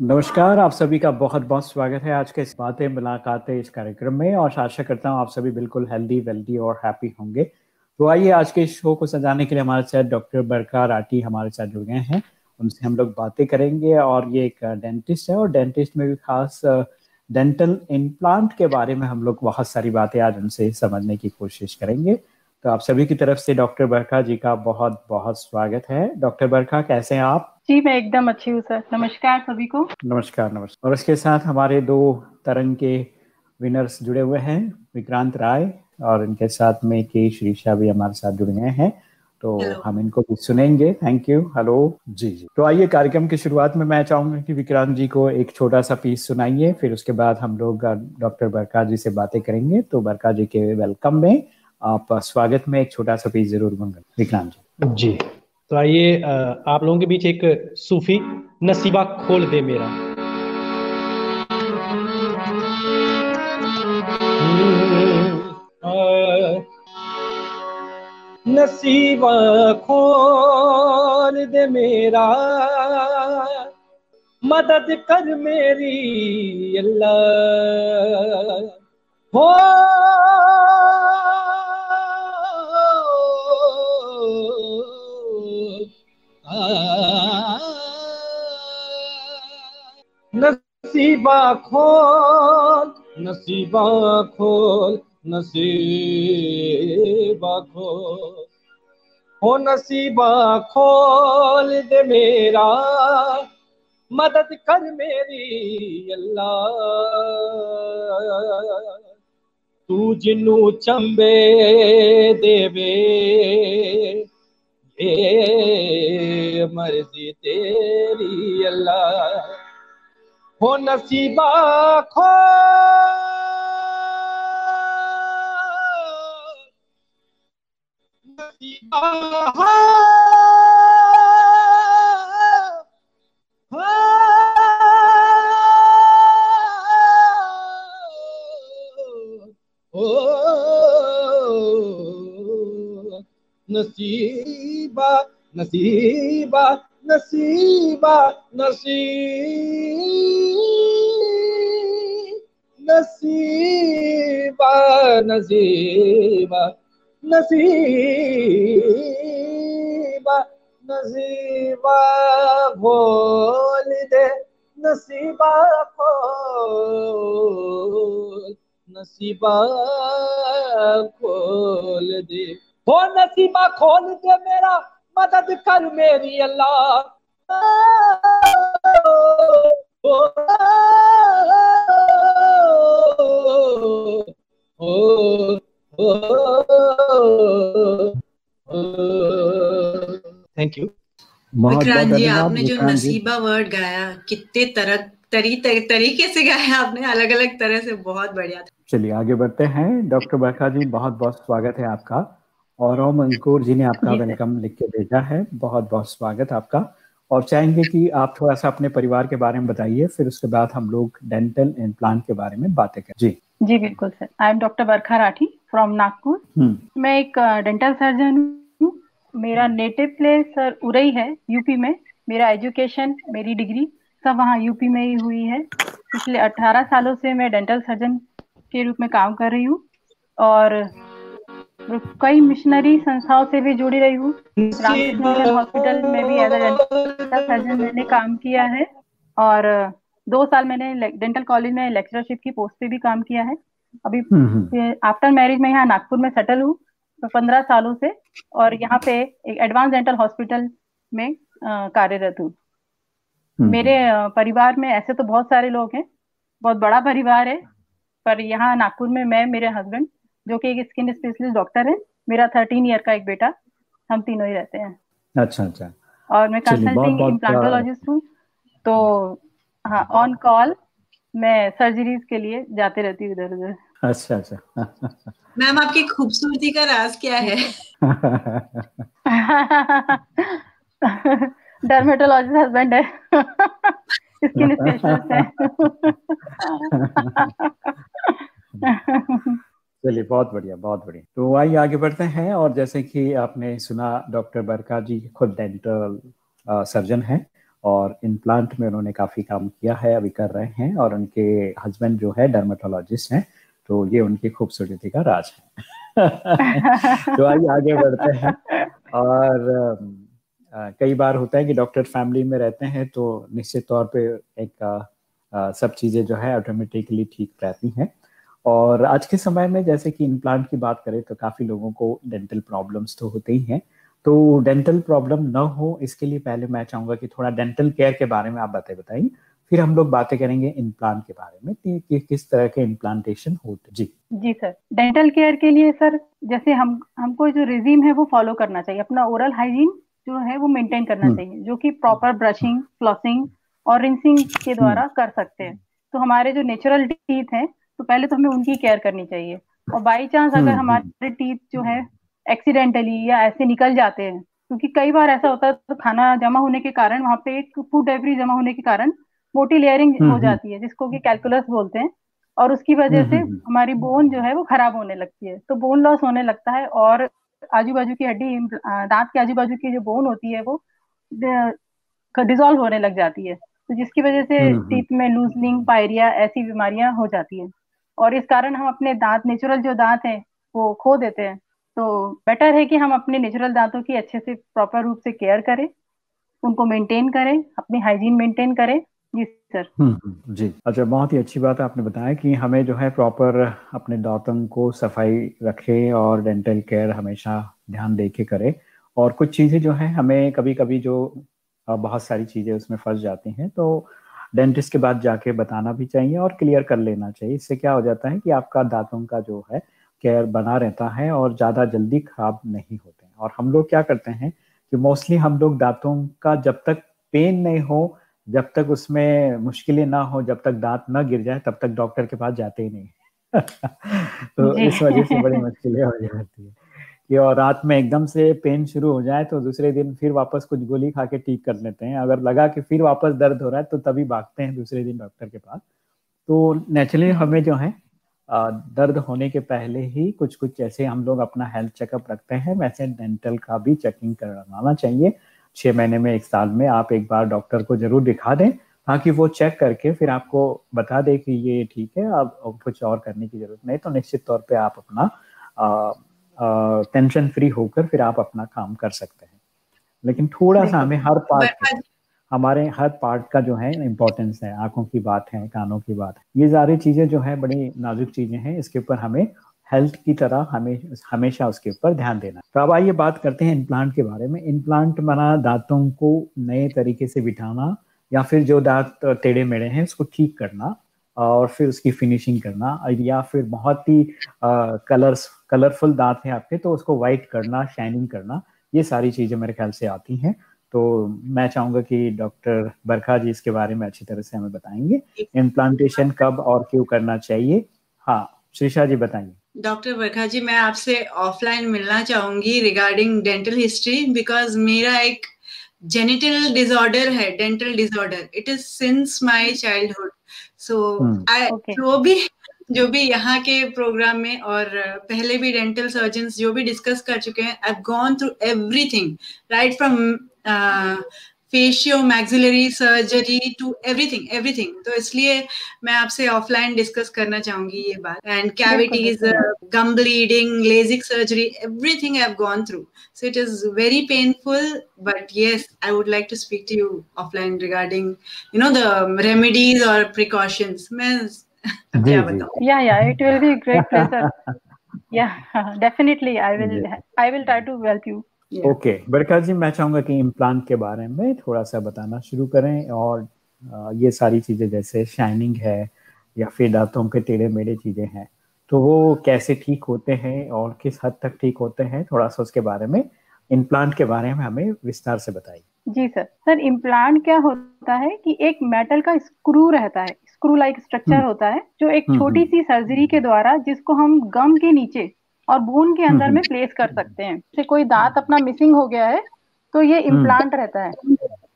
नमस्कार, आप सभी का बहुत बहुत स्वागत है आज के इस बातें, मुलाकातें इस कार्यक्रम में और आशा करता हूँ आप सभी बिल्कुल हेल्दी वेल्दी और हैप्पी होंगे। तो आइए आज के शो को सजाने के लिए हमारे साथ डॉक्टर बरका राठी हमारे साथ जुड़ गए हैं। उनसे हम लोग बातें करेंगे और ये एक डेंटिस्ट है और डेंटिस्ट में भी खास डेंटल इम्प्लांट के बारे में हम लोग बहुत सारी बातें आज उनसे समझने की कोशिश करेंगे। तो आप सभी की तरफ़ से डॉक्टर बरखा जी का बहुत बहुत स्वागत है। डॉक्टर बरखा कैसे हैं आप? जी मैं एकदम अच्छी हूँ सर। नमस्कार सभी को। नमस्कार नमस्कार। और इसके साथ हमारे दो तरंग के विनर्स जुड़े हुए हैं विक्रांत राय और इनके साथ में के श्रीषा भी हमारे साथ जुड़ गए हैं। तो Hello. हम इनको भी सुनेंगे। थैंक यू हेलो जी जी। तो आइए कार्यक्रम की शुरुआत में मैं चाहूँगा कि विक्रांत जी को एक छोटा सा पीस सुनाइए फिर उसके बाद हम लोग डॉक्टर बरका जी से बातें करेंगे। तो बरका जी के वेलकम में आप स्वागत में एक छोटा सा पीस ज़रूर मंगल विक्रांत जी। जी। तो आइए आप लोगों के बीच एक सूफी नसीबा खोल दे मेरा। नसीबा खोल दे मेरा। मदद कर मेरी अल्लाह। हो नसीबा खोल नसीबा खोल नसीबा खोल। हो नसीबा खोल दे मेरा, मदद कर मेरी अल्लाह। तू जिनू चंबे देवे ए मर्ज़ी तेरी अल्लाह। हो नसीबा खो। नसीबा नसीबा नसीबा नसीबा नसीब नसीबा नसीबा नसीबा नसीबा बोल दे नसीबा खोल नसीबा खोल दे। हो नसीबा खोल दे मेरा मदद कर मेरी अल्लाह। थैंक यू विक्रांत जी आपने जो नसीबा वर्ड गाया कितने तरह तरी, तरी, तरीके से गाया आपने अलग अलग तरह से बहुत बढ़िया था। चलिए आगे बढ़ते हैं। डॉक्टर बरखा जी बहुत बहुत स्वागत है आपका। और ओम अंकुर जी ने आपका वेलकम लिख के भेजा है। बहुत बहुत स्वागत आपका। और चाहेंगे कि आप थोड़ा सा अपने परिवार के बारे में बताइए फिर उसके बाद हम लोग डेंटल इम्प्लांट के बारे में बातें करें। जी। जी बिल्कुल sir. I am doctor Barkha Rathi from Nagpur. मैं एक डेंटल सर्जन हूँ। मेरा नेटिव प्लेस सर उरई है यूपी में। मेरा एजुकेशन मेरी डिग्री सब वहाँ यूपी में ही हुई है। पिछले 18 सालों से मैं डेंटल सर्जन के रूप में काम कर रही हूँ। और कई मिशनरी संस्थाओं से भी जुड़ी रही हूँ। रामकृष्ण हॉस्पिटल में भी एज डेंटल सर्जन मैंने काम किया है और दो साल मैंने डेंटल कॉलेज में लेक्चरशिप की पोस्ट पे भी काम किया है। अभी आफ्टर हम्म, मैरिज हम्म। में यहाँ नागपुर में सेटल हूँ तो पंद्रह सालों से और यहाँ पे एक एडवांस डेंटल हॉस्पिटल में कार्यरत हूँ। हम्म, मेरे परिवार में ऐसे तो बहुत सारे लोग हैं बहुत बड़ा परिवार है पर यहाँ नागपुर में मैं मेरे हस्बैंड जो कि एक स्किन स्पेशलिस्ट डॉक्टर है। मेरा थर्टीन ईयर का एक बेटा हम तीनों ही रहते हैं। अच्छा अच्छा। और मैं कंसल्टिंग इम्प्लांटोलॉजिस्ट हूँ तो हाँ ऑन कॉल मैं सर्जरीज के लिए जाते रहती हूँ इधर उधर। अच्छा अच्छा। मैम आपकी खूबसूरती का राज क्या है? डर्मेटोलॉजिस्ट हस्बैंड है। स्किन स्पेशलिस्ट है। चलिए बहुत बढ़िया बहुत बढ़िया। तो आइए आगे बढ़ते हैं और जैसे कि आपने सुना डॉक्टर बरका जी खुद डेंटल सर्जन है और इम्प्लांट में उन्होंने काफ़ी काम किया है अभी कर रहे हैं और उनके हस्बैंड जो है डर्माटोलॉजिस्ट हैं तो ये उनकी खूबसूरती का राज है। तो आइए आगे बढ़ते हैं और आ, कई बार होता है कि डॉक्टर फैमिली में रहते हैं तो निश्चित तौर पे एक आ, आ, सब चीज़ें जो है ऑटोमेटिकली ठीक रहती हैं। और आज के समय में जैसे कि इम्प्लांट की बात करें तो काफ़ी लोगों को डेंटल प्रॉब्लम्स तो होते ही हैं। तो डेंटल प्रॉब्लम न हो इसके लिए पहले मैं चाहूँगा कि थोड़ा डेंटल केयर के बारे में आप बातें बताइए फिर हम लोग बातें करेंगे इम्प्लांट के बारे में कि, कि किस तरह के इम्प्लांटेशन होते जी। जी सर डेंटल केयर के लिए सर जैसे हम हमको जो रिजीम है वो फॉलो करना चाहिए। अपना ओरल हाइजीन जो है वो मेंटेन करना हम्म। चाहिए जो कि प्रॉपर ब्रशिंग फ्लॉसिंग और रिंसिंग के द्वारा हम्म। कर सकते हैं। तो हमारे जो नेचुरल टीथ हैं तो पहले तो हमें उनकी केयर करनी चाहिए। और बाई चांस अगर हम्म, हमारे टीथ जो है एक्सीडेंटली या ऐसे निकल जाते हैं क्योंकि कई बार ऐसा होता है तो खाना जमा होने के कारण वहाँ पे एक फ़ूड डेबरी जमा होने के कारण मोटी लेयरिंग हो हम्म, जाती है जिसको कि कैलकुलस बोलते हैं। और उसकी वजह से हमारी बोन जो है वो खराब होने लगती है। तो बोन लॉस होने लगता है और आजू बाजू की हड्डी दांत के आजू बाजू की जो बोन होती है वो डिजोल्व होने लग जाती है। तो जिसकी वजह से टीथ में लूजनिंग पायरिया ऐसी बीमारियाँ हो जाती है। और इस कारण हम अपने दांत नेचुरल जो दांत है वो खो देते हैं। तो बेटर है कि हम अपने नेचुरल दांतों की अच्छे से प्रॉपर रूप से केयर करें उनको मेंटेन करें अपनी हाइजीन मेंटेन करें। जी सर हम्म, हम्म, जी। अच्छा बहुत ही अच्छी बात है आपने बताया कि हमें जो है प्रॉपर अपने दांतों को सफ़ाई रखें और डेंटल केयर हमेशा ध्यान दे के करें। और कुछ चीज़ें जो है हमें कभी कभी जो बहुत सारी चीज़ें उसमें फंस जाती हैं तो डेंटिस्ट के बाद जाके बताना भी चाहिए और क्लियर कर लेना चाहिए। इससे क्या हो जाता है कि आपका दांतों का जो है केयर बना रहता है और ज़्यादा जल्दी खराब नहीं होते हैं। और हम लोग क्या करते हैं कि मोस्टली हम लोग दांतों का जब तक पेन नहीं हो जब तक उसमें मुश्किलें ना हो जब तक दांत ना गिर जाए तब तक डॉक्टर के पास जाते ही नहीं तो इस वजह से बड़ी मुश्किलें हो जाती है। कि और रात में एकदम से पेन शुरू हो जाए तो दूसरे दिन फिर वापस कुछ गोली खा के ठीक कर लेते हैं। अगर लगा कि फिर वापस दर्द हो रहा है तो तभी भागते हैं दूसरे दिन डॉक्टर के पास। तो नेचुरली हमें जो है दर्द होने के पहले ही कुछ कुछ ऐसे हम लोग अपना हेल्थ चेकअप रखते हैं। वैसे डेंटल का भी चेकिंग करवाना चाहिए। छः महीने में, एक साल में आप एक बार डॉक्टर को ज़रूर दिखा दें ताकि वो चेक करके फिर आपको बता दे कि ये ठीक है, अब कुछ और करने की ज़रूरत नहीं। तो निश्चित तौर पे आप अपना टेंशन फ्री होकर फिर आप अपना काम कर सकते हैं। लेकिन थोड़ा सा हमें हर पार्ट हमारे हर पार्ट का जो है इम्पोर्टेंस है आँखों की बात है कानों की बात है ये सारी चीज़ें जो है बड़ी नाजुक चीज़ें हैं इसके ऊपर हमें हेल्थ की तरह हमें हमेशा उसके ऊपर ध्यान देना तो अब आइए बात करते हैं इम्प्लांट के बारे में। इम्प्लांट बना दांतों को नए तरीके से बिठाना या फिर जो दांत टेढ़े मेढ़े हैं उसको ठीक करना। और फिर उसकी फिनिशिंग करना या फिर बहुत ही कलर्स कलरफुल दांत हैं आपके तो उसको वाइट करना शाइनिंग करना, ये सारी चीज़ें मेरे ख्याल से आती हैं। तो मैं चाहूँगा कि डॉक्टर बरखा जी इसके बारे में अच्छी तरह से हमें बताएँगे। इम्प्लांटेशन कब और क्यों करना चाहिए? हाँ श्रीषा जी बताइए। डॉक्टर बरखा जी, मैं आपसे ऑफलाइन मिलना चाहूँगी रिगार्डिंग डेंटल हिस्ट्री बिकॉज़ मेरा एक जेनिटल डिसऑर्डर है dental disorder it is since my childhood so I जो भी जो भी यहाँ के प्रोग्राम में और पहले भी डेंटल सर्जन जो भी डिस्कस कर चुके हैं I gone through everything right from faciomaxillary surgery to everything everything तो इसलिए मैं आपसे ऑफलाइन डिस्कस करना चाहूँगी ये बात. And cavities gum bleeding LASIK surgery everything I have gone through so it is very painful but yes i would like to speak to you offline regarding you know the remedies or precautions. मैं क्या बताऊँ? Yeah yeah it will be great pleasure yeah definitely I will I will try to help you okay Barkha ji मैं चाहूँगा कि implant के बारे में थोड़ा सा बताना शुरू करें और ये सारी चीज़ें जैसे शाइनिंग है या फिर दांतों के टेढ़े मेढ़े चीज़ें हैं तो वो कैसे ठीक होते हैं और किस हद तक ठीक होते हैं थोड़ा सा उसके बारे में इम्प्लांट के बारे में हमें विस्तार से बताइए। जी सर सर इम्प्लांट क्या होता है कि एक मेटल का स्क्रू रहता है स्क्रू लाइक स्ट्रक्चर होता है जो एक छोटी। सी सर्जरी के द्वारा जिसको हम गम के नीचे और भून के अंदर में प्लेस कर सकते हैं। जैसे कोई दांत अपना मिसिंग हो गया है तो ये इम्प्लांट रहता है।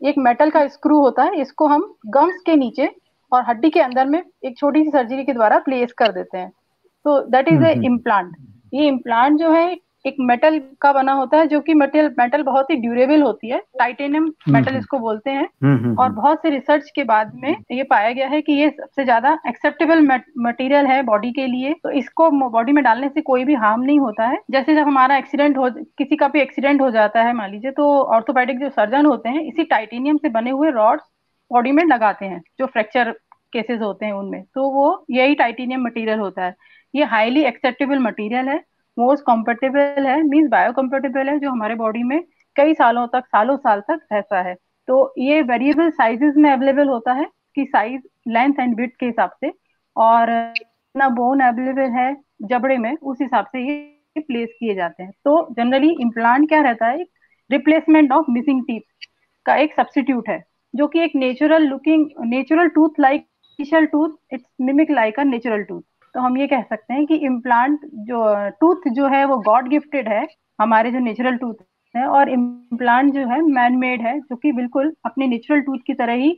एक मेटल का स्क्रू होता है इसको हम गम्स के नीचे और हड्डी के अंदर में एक छोटी सी सर्जरी के द्वारा प्लेस कर देते हैं। तो दैट इज़ ए इम्प्लांट ये इम्प्लांट जो है एक मेटल का बना होता है जो कि मेटल मेटल बहुत ही ड्यूरेबल होती है। टाइटेनियम हम्म, मेटल हम्म। इसको बोलते हैं। और बहुत से रिसर्च के बाद में ये पाया गया है कि ये सबसे ज़्यादा एक्सेप्टेबल मटेरियल है बॉडी के लिए। तो इसको बॉडी में डालने से कोई भी हार्म नहीं होता है। जैसे जब हमारा एक्सीडेंट हो किसी का भी एक्सीडेंट हो जाता है मान लीजिए तो ऑर्थोपेडिक जो सर्जन होते हैं इसी टाइटेनियम से बने हुए रॉड्स बॉडी में लगाते हैं जो फ्रैक्चर केसेस होते हैं उनमें। तो वो यही टाइटेनियम मटेरियल होता है। ये हाईली एक्सेप्टेबल मटेरियल है। मोस्ट कम्फर्टेबल है मीन्स बायो कम्फर्टेबल है, जो हमारे बॉडी में कई सालों तक, सालों साल तक रहता है। तो ये वेरिएबल साइजेस में अवेलेबल होता है, कि साइज़ लेंथ एंड विथ के हिसाब से। और ना बोन अवेलेबल है, जबड़े में, उस हिसाब से ये प्लेस किए जाते हैं। तो जनरली इम्प्लांट क्या रहता है? रिप्लेसमेंट ऑफ़ मिसिंग टीथ का एक सब्सिट्यूट है, जो कि एक natural looking natural tooth like tooth it's mimic like a natural tooth तो हम ये कह सकते हैं कि इम्प्लांट जो टूथ जो है वो गॉड गिफ्टेड है हमारे जो नेचुरल टूथ है और इम्प्लांट जो है मैन मेड है जो कि बिल्कुल अपने नेचुरल टूथ की तरह ही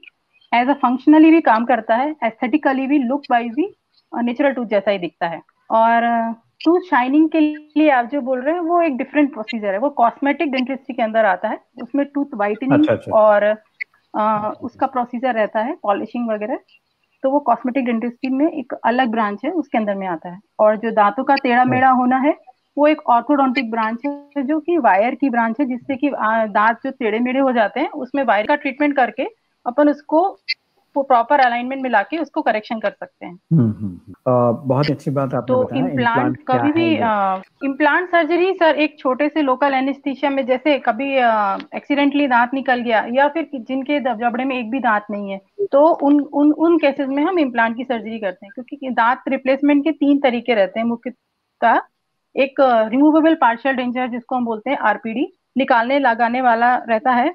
एज अ फंक्शनली भी काम करता है एस्थेटिकली भी लुक वाइज भी नेचुरल टूथ जैसा ही दिखता है और टूथ शाइनिंग के लिए आप जो बोल रहे हैं वो एक डिफरेंट प्रोसीजर है वो कॉस्मेटिक डेंटिस्ट्री के अंदर आता है उसमें टूथ वाइटनिंग अच्छा, अच्छा. और आ, उसका प्रोसीजर रहता है पॉलिशिंग वगैरह तो वो कॉस्मेटिक डेंटिस्ट्री में एक अलग ब्रांच है उसके अंदर में आता है। और जो दांतों का टेढ़ा मेढ़ा होना है वो एक ऑर्थोडोंटिक ब्रांच है जो कि वायर की ब्रांच है जिससे कि दांत जो टेढ़े मेढ़े हो जाते हैं उसमें वायर का ट्रीटमेंट करके अपन उसको प्रॉपर अलाइनमेंट मिला के उसको करेक्शन कर सकते हैं। हम्म, हम्म, हम्म। बहुत अच्छी बात आपने तो इम्प्लांट कभी भी इम्प्लांट सर्जरी सर एक छोटे से लोकल एनेस्थीशिया में जैसे कभी एक्सीडेंटली दांत निकल गया या फिर जिनके जबड़े में एक भी दांत नहीं है तो उन उन उन केसेस में हम इम्प्लांट की सर्जरी करते हैं क्योंकि दांत रिप्लेसमेंट के तीन तरीके रहते हैं। मुख्यतः एक रिमूवेबल पार्शियल डेंजर जिसको हम बोलते हैं आरपीडी निकालने लगाने वाला रहता है।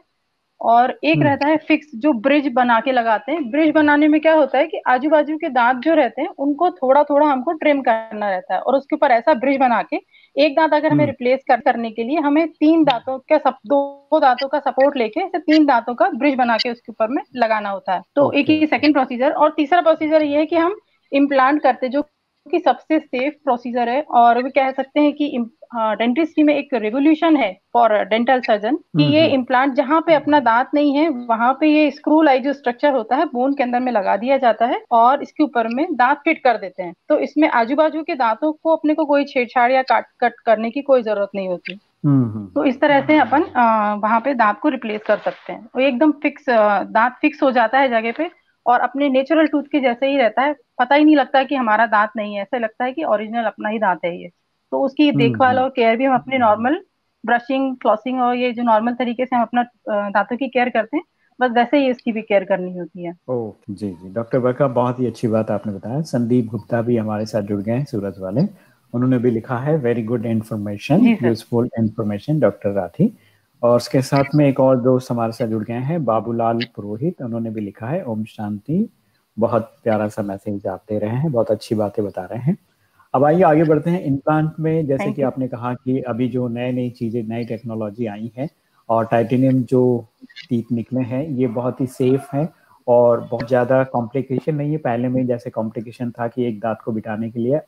और एक हम्म। रहता है फिक्स जो ब्रिज बना के लगाते हैं ब्रिज बनाने में क्या होता है कि आजू बाजू के दांत जो रहते हैं उनको थोड़ा थोड़ा हमको ट्रिम करना रहता है और उसके ऊपर ऐसा ब्रिज बना के एक दांत अगर हमें रिप्लेस हम्म। कर करने के लिए हमें तीन दांतों का सब दो दांतों का सपोर्ट लेके ऐसे तीन दांतों का ब्रिज बना के उसके ऊपर में लगाना होता है तो एक ही सेकंड प्रोसीजर और तीसरा प्रोसीजर ये है कि हम इम्प्लांट करते जो कि सबसे सेफ़ प्रोसीजर है और भी कह सकते हैं कि डेंटिस्ट्री में एक रेवोल्यूशन है फॉर डेंटल सर्जन कि ये इम्प्लांट। जहाँ पे अपना दांत नहीं है वहाँ पे ये स्क्रू लाई जो स्ट्रक्चर होता है बोन के अंदर में लगा दिया जाता है और इसके ऊपर में दांत फिट कर देते हैं। तो इसमें आजू बाजू के दांतों को अपने को कोई छेड़छाड़ या काट कट करने की कोई ज़रूरत नहीं होती। तो इस तरह से अपन वहाँ पे दांत को रिप्लेस कर सकते हैं। एकदम फिक्स दांत फिक्स हो जाता है जगह पे और अपने नेचुरल टूथ के जैसे ही रहता है पता ही नहीं लगता है कि हमारा दांत नहीं है। ऐसा लगता है कि ओरिजिनल अपना ही दांत है ये। तो उसकी देखभाल हम्म। और केयर भी हम अपने नॉर्मल ब्रशिंग फ्लॉसिंग और ये जो नॉर्मल तरीके से हम अपना दांतों की केयर करते हैं बस वैसे ही इसकी भी केयर करनी होती है। ओ जी जी। डॉक्टर वर्का बहुत ही अच्छी बात आपने बताया। संदीप गुप्ता भी हमारे साथ जुड़ गए हैं सूरत वाले। उन्होंने भी लिखा है very good information useful information doctor Rathi. और उसके साथ में एक और दोस्त हमारे साथ जुड़ गए हैं बाबूलाल पुरोहित। उन्होंने भी लिखा है ओम शांति। बहुत प्यारा सा मैसेज आप दे रहे हैं बहुत अच्छी बातें बता रहे हैं। अब आइए आगे बढ़ते हैं। इम्प्लांट में जैसे कि आपने कहा कि अभी जो नए नई चीज़ें नई टेक्नोलॉजी आई है और टाइटेनियम जो टीथ निकले हैं ये बहुत ही सेफ़ है और बहुत ज़्यादा कॉम्प्लिकेशन नहीं है। पहले में जैसे कॉम्प्लिकेशन था कि एक दांत को बिठाने के लिए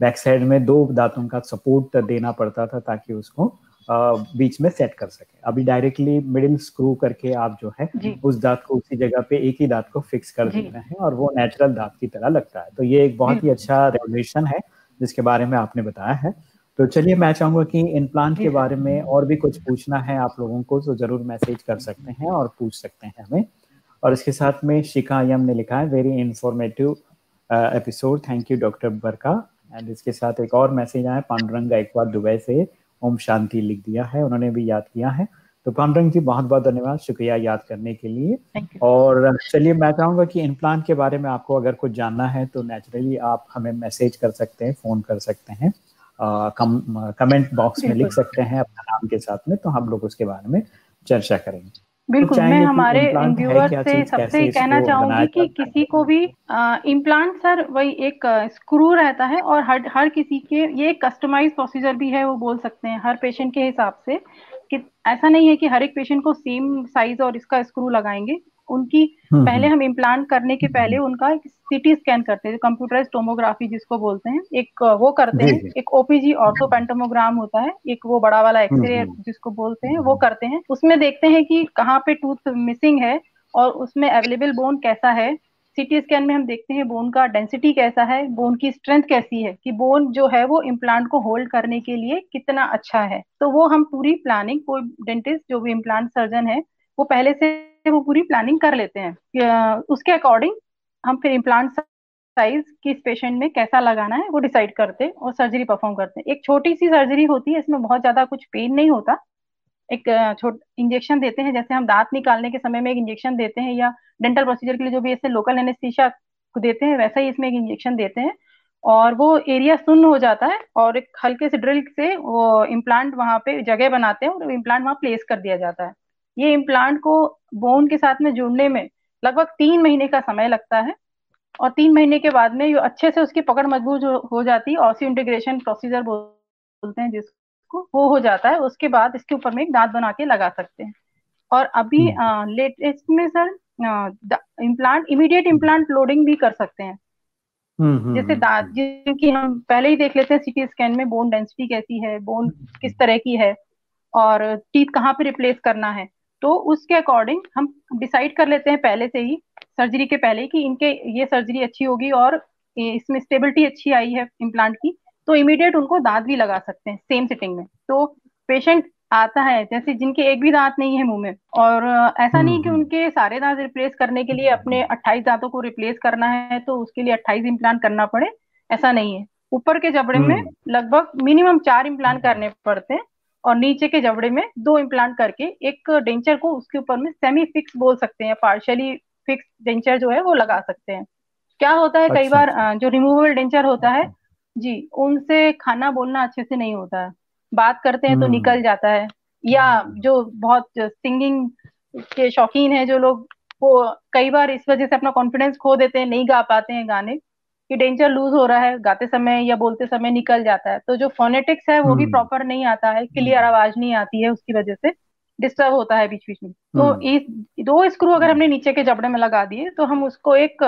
बैक साइड में दो दांतों का सपोर्ट देना पड़ता था ताकि उसको बीच में सेट कर सके। अभी डायरेक्टली मिडिल स्क्रू करके आप जो है उस दांत को उसी जगह पे एक ही दांत को फिक्स कर देते हैं और वो नेचुरल दांत की तरह लगता है। तो ये एक बहुत ही अच्छा रेवल्यूशन है जिसके बारे में आपने बताया है। तो चलिए मैं चाहूँगा कि इम्प्लांट के बारे में और भी कुछ पूछना है आप लोगों को तो ज़रूर मैसेज कर सकते हैं और पूछ सकते हैं हमें। और इसके साथ में शिका यम ने लिखा है very informative episode thank you doctor Barkha and इसके साथ एक और मैसेज आया पांडुरंग गायकवाड दुबई से। ओम शांति लिख दिया है उन्होंने भी याद किया है। तो पांडुरंग जी बहुत बहुत धन्यवाद शुक्रिया याद करने के लिए। और चलिए मैं चाहूँगा कि इम्प्लांट के बारे में आपको अगर कुछ जानना है तो नेचुरली आप हमें मैसेज कर सकते हैं फ़ोन कर सकते हैं कम, कमेंट बॉक्स में लिख सकते हैं अपना नाम के साथ में तो हम लोग उसके बारे में चर्चा करेंगे। बिल्कुल मैं हमारे व्यूअर से सबसे कहना चाहूँगी कि किसी को भी इम्प्लांट सर वही एक स्क्रू रहता है और हर हर किसी के ये एक कस्टमाइज प्रोसीजर भी है वो बोल सकते हैं हर पेशेंट के हिसाब से कि ऐसा नहीं है कि हर एक पेशेंट को सेम साइज़ और इसका स्क्रू लगाएँगे। उनकी पहले हम इम्प्लांट करने के पहले उनका सीटी स्कैन करते हैं कंप्यूटराइज टोमोग्राफी जिसको बोलते हैं। एक वो करते हैं एक ओपीजी ऑर्थोपेंटोमोग्राम होता है एक वो बड़ा वाला एक्सरे जिसको बोलते हैं वो करते हैं। उसमें देखते हैं कि कहाँ पे टूथ मिसिंग है और उसमें अवेलेबल बोन कैसा है। सिटी स्कैन में हम देखते हैं बोन का डेंसिटी कैसा है बोन की स्ट्रेंथ कैसी है कि बोन जो है वो इम्प्लांट को होल्ड करने के लिए कितना अच्छा है। तो वो हम पूरी प्लानिंग कोई डेंटिस्ट जो भी इम्प्लांट सर्जन है वो पहले से वो पूरी प्लानिंग कर लेते हैं। उसके अकॉर्डिंग हम फिर इम्प्लांट साइज़ किस पेशेंट में कैसा लगाना है वो डिसाइड करते हैं और सर्जरी परफॉर्म करते हैं। एक छोटी सी सर्जरी होती है, इसमें बहुत ज़्यादा कुछ पेन नहीं होता। एक छोट इंजेक्शन देते हैं, जैसे हम दांत निकालने के समय में एक इंजेक्शन देते हैं या डेंटल प्रोसीजर के लिए जो भी ऐसे लोकल एनेस्थीसिया देते हैं, वैसा ही इसमें एक इंजेक्शन देते हैं। और वो एरिया सुन्न हो जाता है और एक हल्के से ड्रिल से वो इम्प्लांट वहाँ पे जगह बनाते हैं और इम्प्लांट वहाँ प्लेस कर दिया जाता है। ये इम्प्लांट को बोन के साथ में जुड़ने में लगभग तीन महीने का समय लगता है और तीन महीने के बाद में ये अच्छे से उसकी पकड़ मज़बूत हो जाती है। ऑसी इंटीग्रेशन प्रोसीजर बोलते हैं जिसको वो हो जाता है। उसके बाद इसके ऊपर में एक दांत बना के लगा सकते हैं। और अभी लेटेस्ट हम्म। में sir implant immediate implant loading भी कर सकते हैं। हम्म, हम्म, जैसे दांत जिनकी हम पहले ही देख लेते हैं सीटी स्कैन में बोन डेंसिटी कैसी है बोन किस तरह की है और टीथ कहाँ पे रिप्लेस करना है। तो उसके अकॉर्डिंग हम डिसाइड कर लेते हैं पहले से ही सर्जरी के पहले कि इनके ये सर्जरी अच्छी होगी और इसमें स्टेबिलिटी अच्छी आई है इम्प्लांट की तो इमीडिएट उनको दांत भी लगा सकते हैं सेम सिटिंग में तो पेशेंट आता है जैसे जिनके एक भी दांत नहीं है मुँह में और ऐसा नहीं कि हम्म, हम्म। उनके सारे दांत रिप्लेस करने के लिए अपने 28 दांतों को रिप्लेस करना है तो उसके लिए 28 इम्प्लांट करना पड़े ऐसा नहीं है ऊपर के जबड़े में हम्म। लगभग मिनिमम चार इम्प्लांट करने पड़ते हैं और नीचे के जबड़े में दो इम्प्लांट करके एक डेंचर को उसके ऊपर में सेमी फिक्स बोल सकते हैं पार्शियली फिक्स डेंचर जो है वो लगा सकते हैं। क्या होता है अच्छा, कई बार अच्छा। जो रिमूवेबल डेंचर होता है जी उनसे खाना बोलना अच्छे से नहीं होता है। बात करते हैं तो निकल हम्म। जाता है। या जो बहुत सिंगिंग के शौकीन है जो लोग वो कई बार इस वजह से अपना कॉन्फिडेंस खो देते हैं नहीं गा पाते हैं गाने। कि डेंजर लूज हो रहा है गाते समय या बोलते समय निकल जाता है। तो जो फोनेटिक्स है वो भी प्रॉपर नहीं आता है क्लियर हम्म। आवाज़ नहीं आती है उसकी वजह से डिस्टर्ब होता है बीच बीच में। तो हम्म। इस दो स्क्रू अगर हमने नीचे के जबड़े में लगा दिए तो हम उसको एक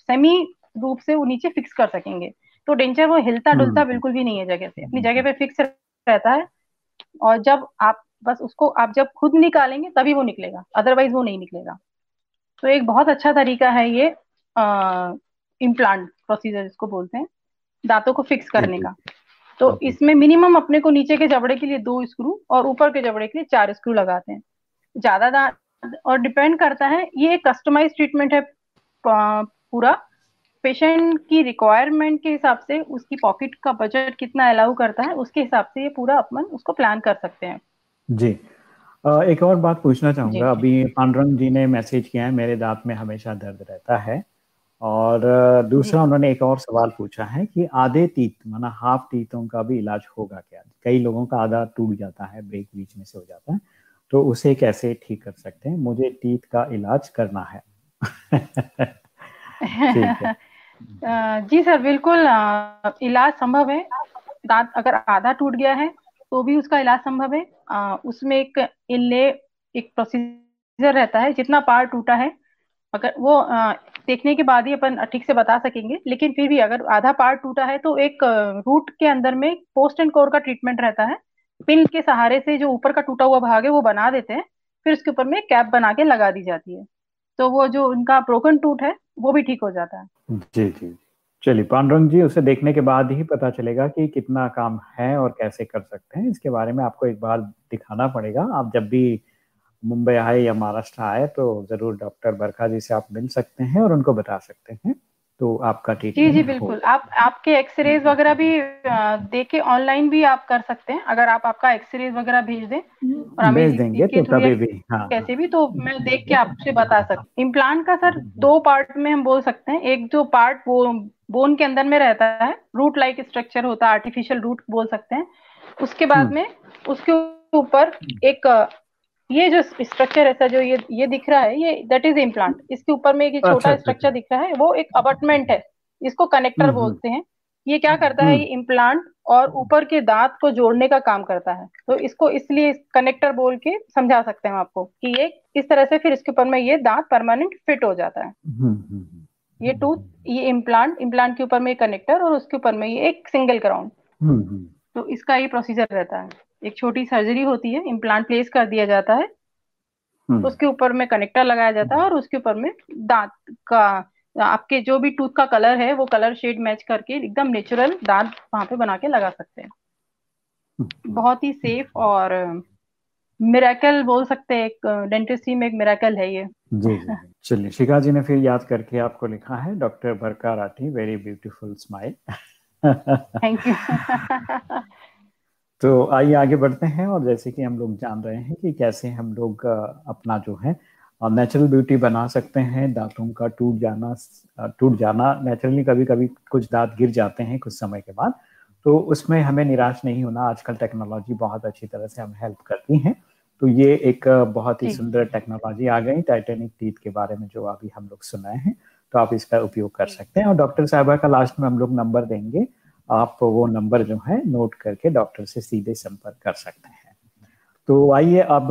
सेमी रूप से वो नीचे फिक्स कर सकेंगे। तो डेंजर वो हिलता डुलता बिल्कुल भी नहीं है जगह से अपनी जगह पे फिक्स रहता है और जब आप बस उसको आप जब खुद निकालेंगे तभी वो निकलेगा। अदरवाइज़ वो नहीं निकलेगा। तो एक बहुत अच्छा तरीका है ये इम्प्लांट प्रोसीजर जिसको बोलते हैं दांतों को फिक्स करने का। तो इसमें मिनिमम अपने को नीचे के जबड़े के लिए दो स्क्रू और ऊपर के जबड़े के लिए चार स्क्रू लगाते हैं। ज़्यादा दांत और डिपेंड करता है ये कस्टमाइज ट्रीटमेंट है पूरा। पेशेंट की रिक्वायरमेंट के हिसाब से उसकी पॉकेट का बजट कितना अलाउ करता है उसके हिसाब से ये पूरा अपन उसको प्लान कर सकते हैं। जी। एक और बात पूछना चाहूँगा। अभी पांडुरंग जी ने मैसेज किया है मेरे दांत में हमेशा दर्द रहता है। और दूसरा उन्होंने एक और सवाल पूछा है कि आधे तीत माना हाफ़ तीतों का भी इलाज होगा क्या? कई लोगों का आधा टूट जाता है ब्रेक बीच में से हो जाता है तो उसे कैसे ठीक कर सकते हैं? मुझे तीत का इलाज करना है। जी सर बिल्कुल इलाज संभव है। दांत अगर आधा टूट गया है तो भी उसका इलाज संभव है। उसमें एक इनले एक प्रोसीजर रहता है जितना पार्ट टूटा है अगर वो देखने के बाद ही अपन ठीक से बता सकेंगे, लेकिन फिर भी अगर आधा पार्ट टूटा है तो एक रूट के अंदर में पोस्ट एंड कोर का ट्रीटमेंट रहता है। पिन के सहारे से जो ऊपर का टूटा हुआ भाग है वो बना देते हैं, फिर उसके ऊपर में कैप बना के लगा दी जाती है। तो वो जो उनका ब्रोकन टूट है, वो भी ठीक हो जाता है। जी जी। चलिए, पांडुरंग जी, उसे देखने के बाद ही पता चलेगा कि कितना काम है और कैसे कर सकते हैं। इसके बारे में आपको एक बार दिखाना पड़ेगा। आप जब भी मुंबई आए या महाराष्ट्र आए तो ज़रूर डॉक्टर बरखा जी से आप मिल सकते हैं और उनको बता सकते हैं। तो आपका जी जी बिल्कुल। आप आपके एक्सरेज वगैरह भी देखे ऑनलाइन भी आप कर सकते हैं। अगर आप आपका एक्सरेज वगैरह भेज दें और हमें भेज देंगे तो कभी भी हाँ, कैसे भी तो मैं देख के आपसे बता सकती इम्प्लांट का सर दो पार्ट में हम बोल सकते हैं। एक जो पार्ट वो बोन के अंदर में रहता है रूट लाइक स्ट्रक्चर होता है आर्टिफिशियल रूट बोल सकते हैं। उसके बाद हम्म। में उसके ऊपर एक ये जो स्ट्रक्चर ऐसा जो ये ये दिख रहा है ये दैट इज़ इम्प्लांट इसके ऊपर में एक छोटा स्ट्रक्चर अच्छा, अच्छा। दिख रहा है वो एक अबटमेंट है। इसको कनेक्टर हम्म, हम्म। बोलते हैं। ये क्या करता है ये इम्प्लांट और ऊपर के दांत को जोड़ने का काम करता है। तो इसको इसलिए कनेक्टर बोल के समझा सकते हैं आपको कि ये इस तरह से फिर इसके ऊपर में ये दांत परमानेंट फिट हो जाता है। ये टूथ ये इम्प्लांट इम्प्लांट के ऊपर में कनेक्टर और उसके ऊपर में ये एक सिंगल क्राउन तो इसका ये प्रोसीजर रहता है। एक छोटी सर्जरी होती है इम्प्लांट प्लेस कर दिया जाता है। हम्म। उसके ऊपर में कनेक्टर लगाया जाता है और उसके ऊपर में दांत का आपके जो भी टूथ का कलर है वो कलर शेड मैच करके एकदम नेचुरल दांत वहाँ पे बना के लगा सकते हैं। हम्म। बहुत ही सेफ़ और मिराकल बोल सकते हैं एक डेंटिस्ट्री में एक मिराकल है ये। जी जी चलिए शिखा जी ने फिर याद करके आपको लिखा है doctor Barkha Rathi very beautiful smile thank you तो आइए आगे बढ़ते हैं और जैसे कि हम लोग जान रहे हैं कि कैसे हम लोग अपना जो है नेचुरल ब्यूटी बना सकते हैं। दांतों का टूट जाना टूट जाना नेचुरली कभी कभी कुछ दांत गिर जाते हैं कुछ समय के बाद। तो उसमें हमें निराश नहीं होना। आजकल टेक्नोलॉजी बहुत अच्छी तरह से हम हेल्प करती हैं। तो ये एक बहुत ही सुंदर टेक्नोलॉजी आ गई टाइटेनिक टीथ के बारे में जो अभी हम लोग सुनाए हैं। तो आप इसका उपयोग कर सकते हैं और डॉक्टर साहबा का लास्ट में हम लोग नंबर देंगे। आप वो नंबर जो है नोट करके डॉक्टर से सीधे संपर्क कर सकते हैं। तो आइए अब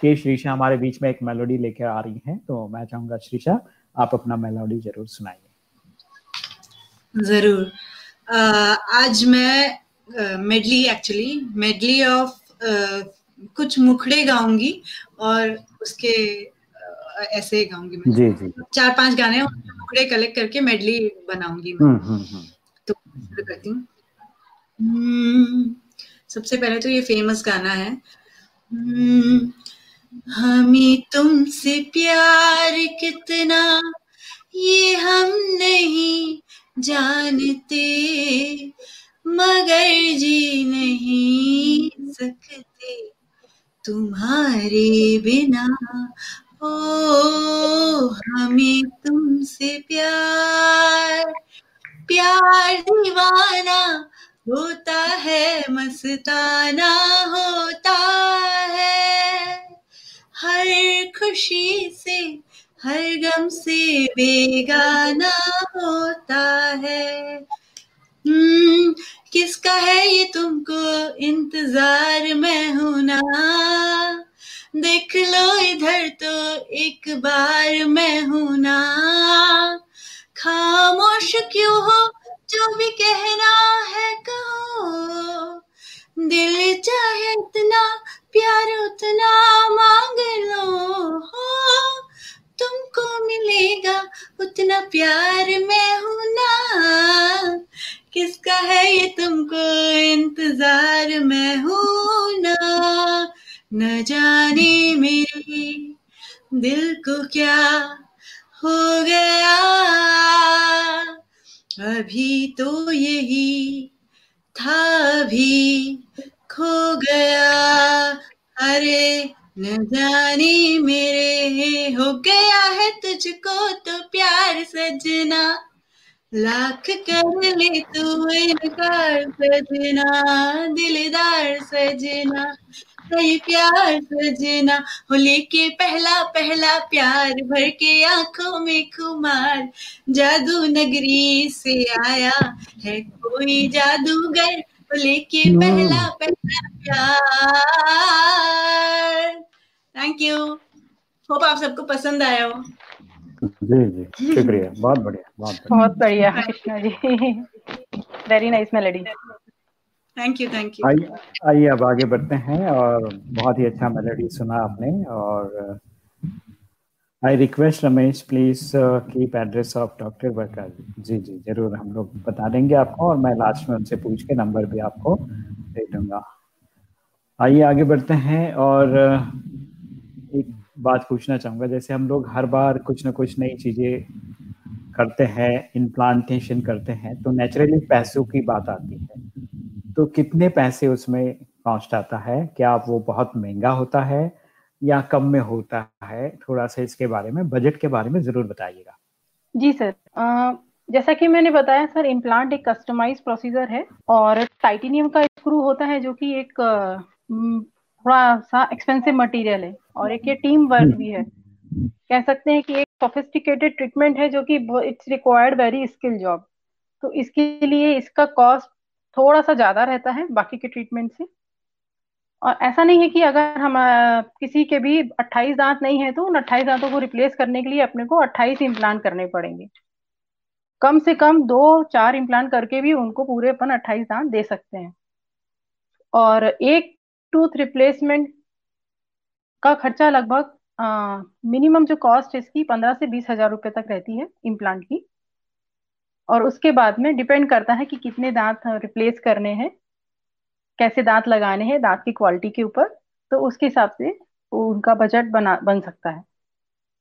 के श्रीषा हमारे बीच में एक मेलोडी लेकर आ रही हैं तो मैं चाहूँगा श्रीषा आप अपना मेलोडी ज़रूर सुनाइए। ज़रूर। आज मैं मेडली एक्चुअली मेडली ऑफ़ कुछ मुखड़े गाऊँगी और उसके ऐसे गाऊँगी मैं। जी जी। चार पाँच गाने मुखड़े कलेक्ट करके मेडली बनाऊँगी मैं। शुरू करती हूँ। सबसे पहले तो ये फ़ेमस गाना है। हमें तुमसे प्यार कितना, ये हम नहीं जानते, मगर जी नहीं सकते, तुम्हारे बिना। ओ, हमें तुमसे प्यार प्यार दीवाना होता है, मस्ताना होता है। हर खुशी से, हर गम से बेगाना होता है। हम्म किसका है ये तुमको इंतज़ार? में हूँ ना। देख लो इधर तो एक बार, मैं हूँ ना। लाख कर ले तू इनकार सजना दिलदार सजना ये प्यार सजना। हो लेके पहला पहला प्यार भर के आँखों में खुमार। जादू नगरी से आया है कोई जादूगर। हो लेके हम्म। पहला पहला प्यार। थैंक यू होप आप सबको पसंद आया हो। जी जी। शुक्रिया। बहुत बढ़िया बहुत बहुत बढ़िया Krishna ji. Very nice melody thank you thank you आइए आइए अब आगे बढ़ते हैं और बहुत ही अच्छा मेलोडी सुना आपने और I request Ramesh please keep address of doctor worker ji जी ज़रूर हम लोग बता देंगे आपको और मैं लास्ट में उनसे पूछ के नंबर भी आपको दे दूँगा। आइए आगे बढ़ते हैं और uh, बात पूछना चाहूँगा। जैसे हम लोग हर बार कुछ ना कुछ नई चीज़ें करते हैं इम्प्लांटेशन करते हैं तो नेचुरली पैसों की बात आती है। तो कितने पैसे उसमें पहुँच जाता है? क्या वो बहुत महँगा होता है या कम में होता है? थोड़ा सा इसके बारे में बजट के बारे में ज़रूर बताइएगा। जी सर आ, जैसा कि मैंने बताया सर इम्प्लांट एक कस्टमाइज प्रोसीजर है और टाइटेनियम का स्क्रू होता है जो कि एक थोड़ा सा एक्सपेंसिव मटेरियल है और एक ये टीम वर्क भी है। कह सकते हैं कि एक सोफिस्टिकेटेड ट्रीटमेंट है जो कि it's required very skill job तो इसके लिए इसका कॉस्ट थोड़ा सा ज़्यादा रहता है बाकी के ट्रीटमेंट से। और ऐसा नहीं है कि अगर हम किसी के भी 28 दांत नहीं है तो उन 28 दांतों को रिप्लेस करने के लिए अपने को 28 इम्प्लांट करने पड़ेंगे। कम से कम दो चार इम्प्लांट करके भी उनको पूरे अपन अट्ठाईस दांत दे सकते हैं। और एक टूथ रिप्लेसमेंट का खर्चा लगभग मिनिमम जो कॉस्ट इसकी पंद्रह से बीस हज़ार रुपए तक रहती है इम्प्लांट की। और उसके बाद में डिपेंड करता है कि कितने दांत रिप्लेस करने हैं, कैसे दांत लगाने हैं, दांत की क्वालिटी के ऊपर तो उसके हिसाब से उनका बजट बना, बन सकता है।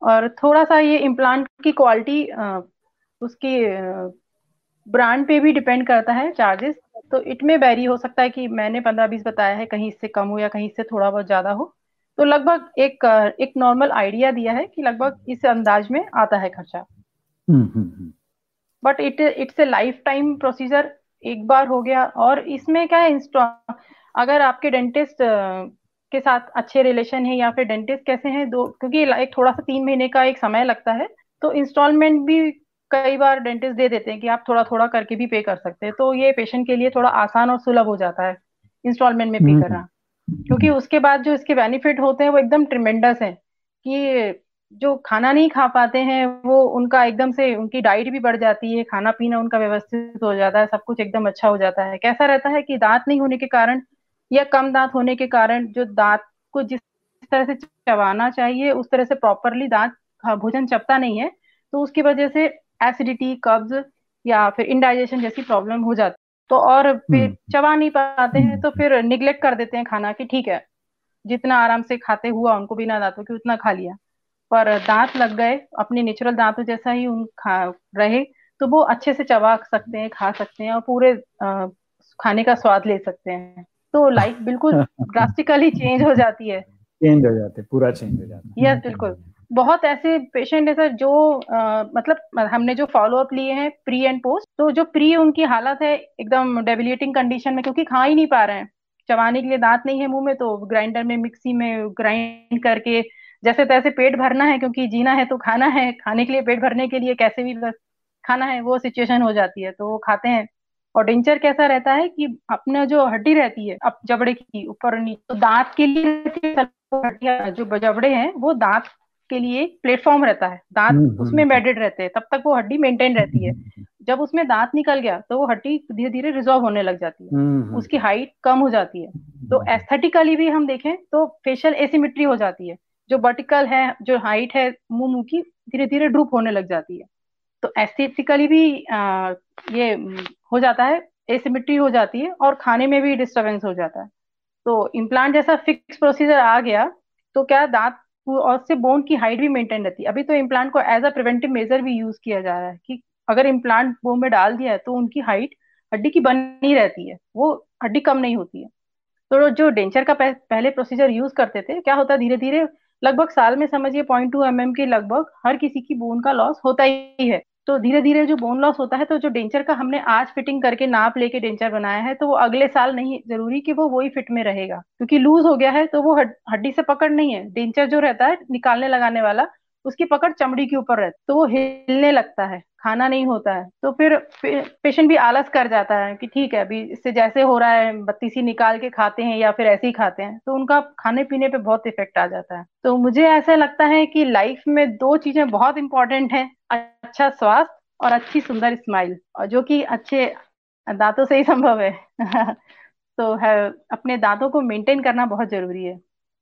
और थोड़ा सा ये इम्प्लांट की क्वालिटी उसकी ब्रांड पे भी डिपेंड करता है चार्जेस तो इट में बैरी हो सकता है कि मैंने पंद्रह बीस बताया है कहीं इससे कम हो या कहीं इससे थोड़ा बहुत ज़्यादा हो। तो लगभग एक एक नॉर्मल आइडिया दिया है कि लगभग इस अंदाज में आता है खर्चा। But it it's a lifetime procedure एक बार हो गया। और इसमें क्या है अगर आपके डेंटिस्ट के साथ अच्छे रिलेशन है या फिर डेंटिस्ट कैसे हैं दो क्योंकि एक थोड़ा सा तीन महीने का एक समय लगता है तो इंस्टॉलमेंट भी कई बार डेंटिस्ट दे देते हैं कि आप थोड़ा थोड़ा करके भी पे कर सकते हैं। तो ये पेशेंट के लिए थोड़ा आसान और सुलभ हो जाता है इंस्टॉलमेंट में पे। करना। क्योंकि उसके बाद जो इसके बेनिफिट होते हैं वो एकदम ट्रिमेंडस है कि जो खाना नहीं खा पाते हैं वो उनका एकदम से उनकी डाइट भी बढ़ जाती है खाना पीना उनका व्यवस्थित हो जाता है सब कुछ एकदम अच्छा हो जाता है। कैसा रहता है कि दांत नहीं होने के कारण या कम दांत होने के कारण जो दांत को जिस तरह से चबाना चाहिए उस तरह से प्रॉपरली दांत भोजन चपता नहीं है तो उसकी वजह से एसिडिटी कब्ज या फिर इनडाइजेशन जैसी प्रॉब्लम हो जाती तो और फिर हम्म। चबा नहीं पाते हैं तो फिर निग्लेक्ट कर देते हैं खाना कि ठीक है जितना आराम से खाते हुआ उनको बिना दांतों के उतना खा लिया। पर दांत लग गए अपने नेचुरल दांतों जैसा ही उन खा रहे तो वो अच्छे से चबा सकते हैं खा सकते हैं और पूरे आ, खाने का स्वाद ले सकते हैं। तो लाइफ बिल्कुल ड्रास्टिकली चेंज हो जाती है। चेंज हो जाते पूरा चेंज हो जाता है। यस बिल्कुल। बहुत ऐसे पेशेंट है सर जो आ, मतलब हमने जो फॉलो अप लिए हैं प्री एंड पोस्ट तो जो प्री उनकी हालत है एकदम डेबिलिएटिंग कंडीशन में क्योंकि खा ही नहीं पा रहे हैं। चबाने के लिए दांत नहीं है मुँह में तो ग्राइंडर में मिक्सी में ग्राइंड करके जैसे तैसे पेट भरना है क्योंकि जीना है तो खाना है खाने के लिए पेट भरने के लिए कैसे भी बस खाना है वो सिचुएशन हो जाती है तो वो खाते हैं। और डेंचर कैसा रहता है कि अपना जो हड्डी रहती है अब जबड़े की ऊपर नीचे तो दांत के लिए जो जबड़े हैं वो दांत के लिए प्लेटफॉर्म रहता है दांत हम्म, हम्म, उसमें मेडेड हम्म। रहते हैं तब तक वो हड्डी मेंटेन रहती है। जब उसमें दांत निकल गया तो वो हड्डी धीरे धीरे रिजॉल्व होने लग जाती है। उसकी हाइट कम हो जाती है। तो एस्थेटिकली भी हम देखें तो फेशियल एसिमिट्री हो जाती है। जो वर्टिकल है जो हाइट है मुँह मुँह की धीरे धीरे ड्रूप होने लग जाती है। तो एस्थेटिकली भी आ, ये हो जाता है एसिमिट्री हो जाती है और खाने में भी डिस्टर्बेंस हो जाता है। तो इम्प्लांट जैसा फिक्स प्रोसीजर आ गया तो क्या दांत और उससे बोन की हाइट भी मेंटेन रहती है। अभी तो इम्प्लांट को एज अ प्रिवेंटिव मेजर भी यूज़ किया जा रहा है कि अगर इम्प्लांट बोन में डाल दिया है तो उनकी हाइट हड्डी की बनी रहती है। वो हड्डी कम नहीं होती है। तो जो डेंचर का पहले प्रोसीजर यूज़ करते थे, क्या होता है धीरे धीरे लगभग साल में समझिए पॉइंट टू एम के लगभग हर किसी की बोन का लॉस होता ही है। तो धीरे धीरे जो बोन लॉस होता है तो जो डेंचर का हमने आज फिटिंग करके नाप लेके डेंचर बनाया है तो वो अगले साल नहीं, ज़रूरी कि वो वही फिट में रहेगा। क्योंकि लूज हो गया है तो वो हड्डी से पकड़ नहीं है। डेंचर जो रहता है, निकालने लगाने वाला, उसकी पकड़ चमड़ी के ऊपर रहती तो वो हिलने लगता है, खाना नहीं होता है। तो फिर पेशेंट भी आलस कर जाता है कि ठीक है, अभी इससे जैसे हो रहा है, बत्तीसी निकाल के खाते हैं या फिर ऐसे ही खाते हैं तो उनका खाने पीने पे बहुत इफ़ेक्ट आ जाता है। तो मुझे ऐसा लगता है कि लाइफ में दो चीज़ें बहुत इंपॉर्टेंट है अच्छा स्वास्थ्य और अच्छी सुंदर स्माइल और जो कि अच्छे दांतों से ही संभव है। तो है, अपने दांतों को मेंटेन करना बहुत ज़रूरी है।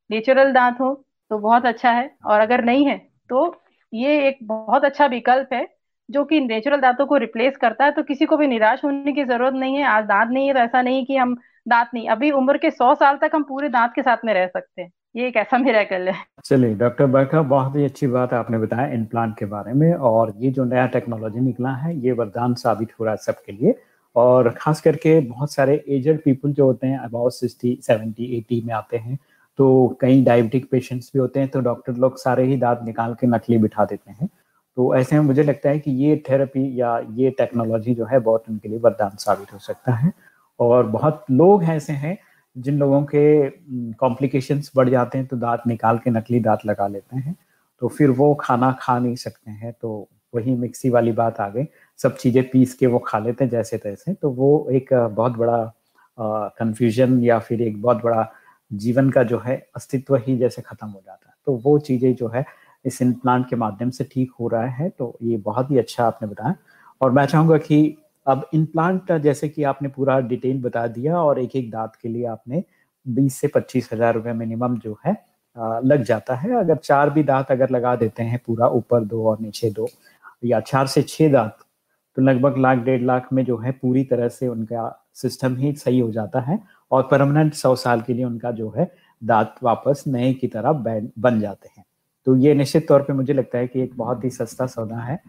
नेचुरल दांत हो तो बहुत अच्छा है, और अगर नहीं है तो ये एक बहुत अच्छा विकल्प है, जो कि नेचुरल दांतों को रिप्लेस करता है। तो किसी को भी निराश होने की ज़रूरत नहीं है, आज दांत नहीं है तो ऐसा नहीं कि हम दांत नहीं, अभी उम्र के सौ साल तक हम पूरे दांत के साथ में रह सकते हैं। ये एक ऐसा मेरा कल है? चलिए, डॉक्टर बरखा, बहुत ही अच्छी बात आपने बताया इम्प्लांट के बारे में और ये जो नया टेक्नोलॉजी निकला है, ये वरदान साबित हो रहा है सबके लिए और खास करके बहुत सारे एजड पीपल जो होते हैं अबाउट सिक्सटी सेवेंटी एटी में आते हैं तो कई डायबिटिक पेशेंट्स भी होते हैं तो डॉक्टर लोग सारे ही दांत निकाल के नकली बिठा देते हैं। तो ऐसे में मुझे लगता है कि ये थेरेपी या ये टेक्नोलॉजी जो है, बहुत उनके लिए वरदान साबित हो सकता है और बहुत लोग ऐसे हैं जिन लोगों के कॉम्प्लिकेशंस बढ़ जाते हैं तो दांत निकाल के नकली दांत लगा लेते हैं। तो फिर वो खाना खा नहीं सकते हैं तो वही मिक्सी वाली बात आ गई। सब चीज़ें पीस के वो खा लेते हैं जैसे तैसे। तो वो एक बहुत बड़ा कन्फ्यूज़न या फिर एक बहुत बड़ा जीवन का जो है, अस्तित्व ही जैसे खत्म हो जाता है। तो वो चीज़ें जो है, इस इम्प्लांट के माध्यम से ठीक हो रहा है। तो ये बहुत ही अच्छा आपने बताया। और मैं चाहूँगा कि अब इम्प्लांट जैसे कि आपने पूरा डिटेल बता दिया और एक एक दांत के लिए आपने बीस से पच्चीस हज़ार रुपये मिनिमम जो है लग जाता है। अगर चार भी दांत अगर लगा देते हैं पूरा ऊपर दो और नीचे दो या चार से छः दांत तो लगभग लाख, डेढ़ लाख में जो है पूरी तरह से उनका सिस्टम ही सही हो जाता है और परमानेंट सौ साल के लिए उनका जो है दांत वापस नए की तरह बन जाते हैं। तो ये निश्चित तौर पे मुझे लगता है कि एक बहुत ही सस्ता सौदा है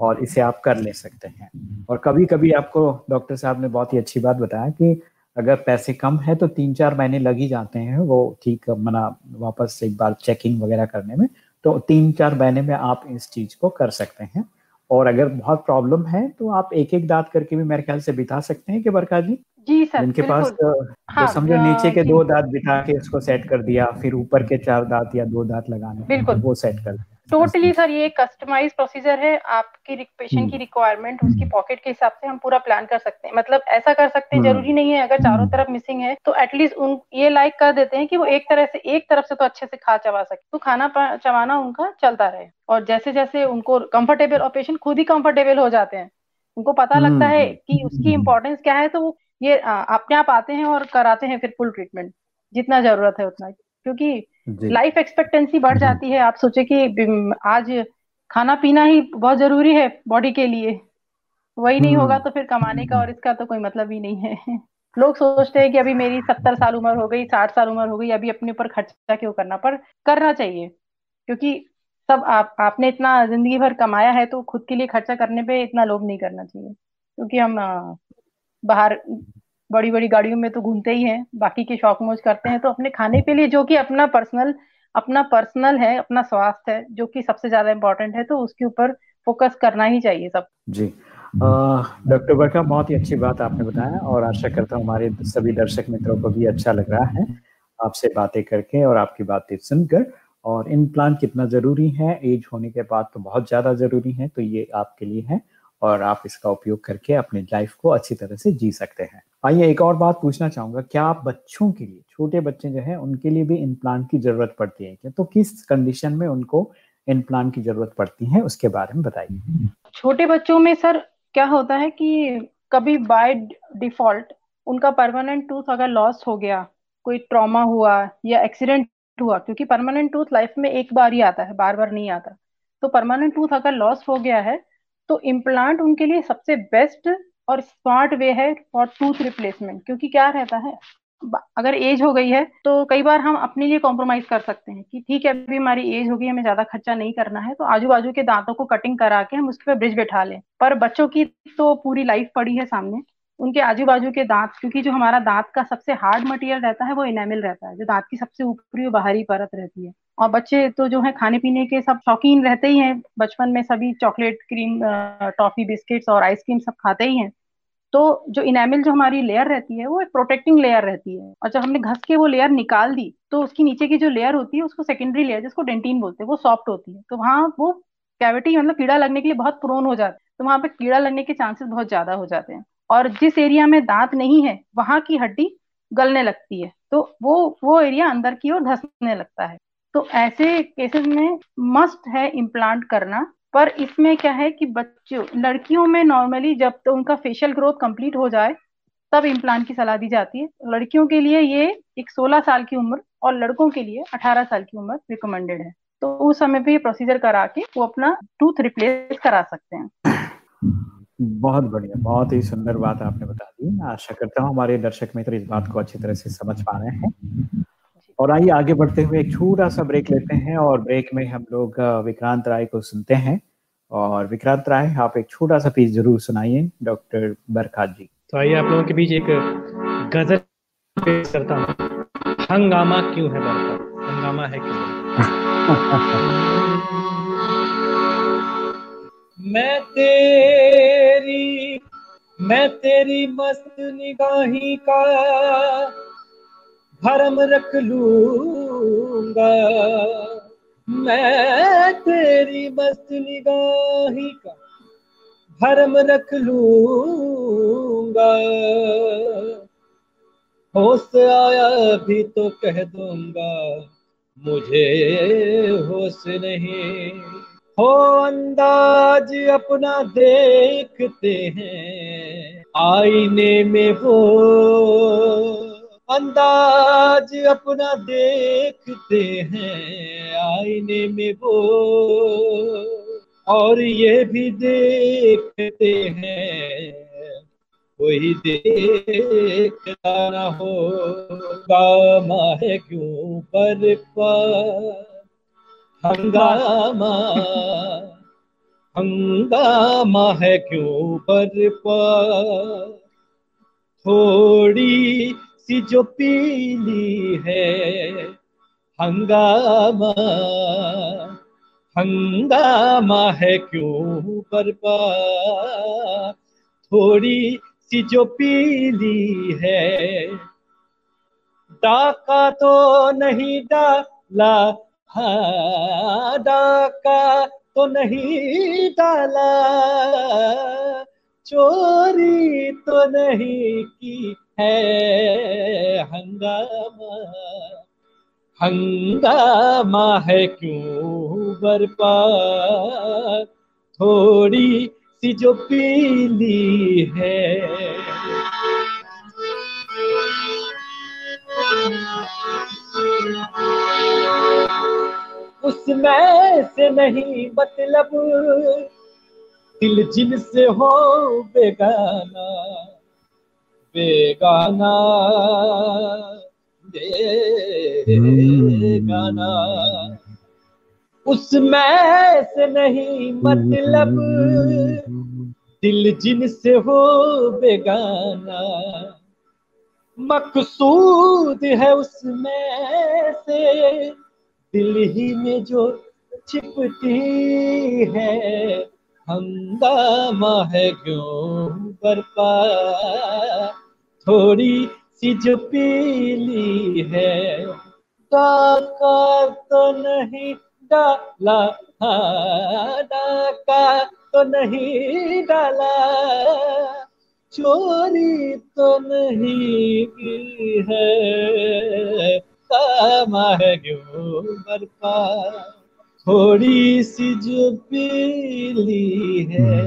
और इसे आप कर ले सकते हैं। और कभी कभी आपको, डॉक्टर साहब ने बहुत ही अच्छी बात बताया कि अगर पैसे कम है तो तीन चार महीने लग ही जाते हैं वो ठीक मना वापस एक बार चेकिंग वगैरह करने में तो तीन चार महीने में आप इस चीज़ को कर सकते हैं। और अगर बहुत प्रॉब्लम है तो आप एक एक दांत करके भी मेरे ख्याल से बिता सकते हैं कि बरका जी? जी सर इनके पास हाँ, समझो नीचे के दो दांत बिठा के उसको सेट कर दिया फिर ऊपर के चार दांत या दो दांत लगाने बिल्कुल। वो सेट कर दिया। टोटली सर ये कस्टमाइज प्रोसीजर है आपकी पेशेंट की रिक्वायरमेंट उसकी पॉकेट के हिसाब से हम पूरा प्लान कर सकते हैं। मतलब ऐसा कर सकते हैं हम्म। ज़रूरी नहीं है अगर चारों हम्म। तरफ़ मिसिंग है तो एटलीस्ट उन ये लाइक कर देते हैं कि वो एक तरह से एक तरफ़ से तो अच्छे से खा चबा सके। तो खाना चबाना उनका चलता रहे। और जैसे जैसे उनको कंफर्टेबल और पेशेंट खुद ही कंफर्टेबल हो जाते हैं। उनको पता लगता है हम्म। कि उसकी इम्पोर्टेंस क्या है तो वो ये अपने आप आते हैं और कराते हैं फिर फुल ट्रीटमेंट जितना ज़रूरत है उतना। क्योंकि लाइफ एक्सपेक्टेंसी बढ़ जाती है। आप सोचे कि आज खाना पीना ही बहुत ज़रूरी है बॉडी के लिए। वही नहीं होगा हम्म। तो फिर कमाने का और इसका तो कोई मतलब ही नहीं है। लोग सोचते हैं कि अभी मेरी सत्तर साल उम्र हो गई साठ साल उम्र हो गई अभी अपने ऊपर खर्चा क्यों करना? पर करना चाहिए। क्योंकि सब आप आपने इतना ज़िंदगी भर कमाया है तो खुद के लिए खर्चा करने पे इतना लोभ नहीं करना चाहिए। क्योंकि हम बाहर बड़ी बड़ी गाड़ियों में तो घूमते ही हैं बाकी के शौक मोज करते हैं तो अपने खाने के लिए जो कि अपना पर्सनल अपना पर्सनल है अपना स्वास्थ्य है जो कि सबसे ज़्यादा इम्पोर्टेंट है तो उसके ऊपर फोकस करना ही चाहिए सब। जी। डॉक्टर बरका बहुत ही अच्छी बात आपने बताया और आशा करता हूँ हमारे सभी दर्शक मित्रों को भी अच्छा लग रहा है आपसे बातें करके और आपकी बातें सुनकर और इन प्लान कितना ज़रूरी है एज होने के बाद तो बहुत ज़्यादा ज़रूरी है तो ये आपके लिए है। और आप इसका उपयोग करके अपने लाइफ को अच्छी तरह से जी सकते हैं। आइए एक और बात पूछना चाहूँगा, क्या बच्चों के लिए, छोटे बच्चे जो है, उनके लिए भी इम्प्लांट की ज़रूरत पड़ती है क्या? तो किस कंडीशन में उनको इम्प्लांट की ज़रूरत पड़ती है, उसके बारे में बताइए। छोटे बच्चों में सर, क्या होता है कि कभी बाय डिफ़ॉल्ट उनका परमानेंट टूथ अगर लॉस हो गया, कोई ट्रॉमा हुआ या एक्सीडेंट हुआ, क्योंकि परमानेंट टूथ लाइफ में एक बार ही आता है बार बार नहीं आता। तो परमानेंट टूथ अगर लॉस हो गया है तो इम्प्लांट उनके लिए सबसे बेस्ट और स्मार्ट वे है फॉर टूथ रिप्लेसमेंट क्योंकि क्या रहता है अगर एज हो गई है तो कई बार हम अपने लिए कॉम्प्रोमाइज कर सकते हैं कि ठीक है, अभी हमारी एज होगी हमें ज़्यादा खर्चा नहीं करना है तो आजू बाजू के दांतों को कटिंग करा के हम उसके पे ब्रिज बैठा लें। पर बच्चों की तो पूरी लाइफ पड़ी है सामने उनके आजू बाजू के दांत, क्योंकि जो हमारा दांत का सबसे हार्ड मटेरियल रहता है वो इनेमिल रहता है, जो दांत की सबसे ऊपरी और बाहरी परत रहती है। और बच्चे तो जो है खाने पीने के सब शौकीन रहते ही हैं, बचपन में सभी चॉकलेट क्रीम टॉफी बिस्किट्स और आइसक्रीम सब खाते ही हैं। तो जो इनेमिल जो हमारी लेयर रहती है, वो एक प्रोटेक्टिंग लेयर रहती है। और जब हमने घस के वो लेयर निकाल दी तो उसकी नीचे की जो लेयर होती है, उसको सेकेंडरी लेयर जिसको डेंटिन बोलते हैं, वो सॉफ्ट होती है। तो वहाँ वो कैविटी मतलब कीड़ा लगने के लिए बहुत प्रोन हो जाता है। तो वहाँ पे कीड़ा लगने के चांसेस बहुत ज़्यादा हो जाते हैं। और जिस एरिया में दांत नहीं है, वहाँ की हड्डी गलने लगती है। तो वो वो एरिया अंदर की ओर धसने लगता है। तो ऐसे केसेस में मस्ट है इम्प्लांट करना, पर इसमें क्या है कि बच्चों, लड़कियों में नॉर्मली जब तो उनका फेशियल ग्रोथ कंप्लीट हो जाए, तब इम्प्लांट की सलाह दी जाती है। लड़कियों के लिए ये एक 16 साल की उम्र और लड़कों के लिए 18 साल की उम्र रिकमेंडेड है। तो उस समय पे ये प्रोसीजर करा के वो अपना टूथ रिप्लेस करा सकते हैं। बहुत बढ़िया बहुत ही सुंदर बात आपने बता दी। आशा करता हूँ हमारे दर्शक मित्र इस बात को अच्छी तरह से समझ पा रहे हैं। और आइए आगे बढ़ते हुए एक छोटा सा ब्रेक लेते हैं और ब्रेक में हम लोग विक्रांत राय को सुनते हैं। और विक्रांत राय आप एक छोटा सा पीस ज़रूर सुनाइए डॉक्टर बरखात जी। तो आइए आप लोगों के बीच एक गज़ल पेश करता हूँ। हंगामा क्यों है हंगामा है क्यों? मैं तेरी मैं तेरी मस्त निगाही का भरम रख लूँगा। मैं तेरी मस्त निगाही का भरम रख लूँगा। होश आया भी तो कह दूँगा, मुझे होश नहीं। हो अंदाज अपना देखते हैं, आईने में वो अंदाज अपना देखते हैं, आईने में वो और ये भी देखते हैं, कोई देखता न हो। गामा है क्यों पर हंगामा। हंगामा है क्यों पर? थोड़ी सी जो पीली है, हंगामा। हंगामा है क्यों बरपा थोड़ी सी जो पीली है, डाका तो नहीं डाला डाका तो नहीं डाला, चोरी तो नहीं की है हंगामा। हंगामा है क्यों बरपा? थोड़ी सी जो पीली है। उसमें से नहीं मतलब दिल जिन से हो बेगाना बेगाना बेगाना। उसमें से नहीं मतलब दिल जिन से हो बेगाना। मकसूद है उसमें से दिल ही में जो छिपती है हंगामा है क्यों बरपा? थोड़ी सी जो पीली है, डाका तो नहीं डाला हाँ डाका तो नहीं डाला। चोरी तो नहीं की है। थोड़ी सी जो पीली है।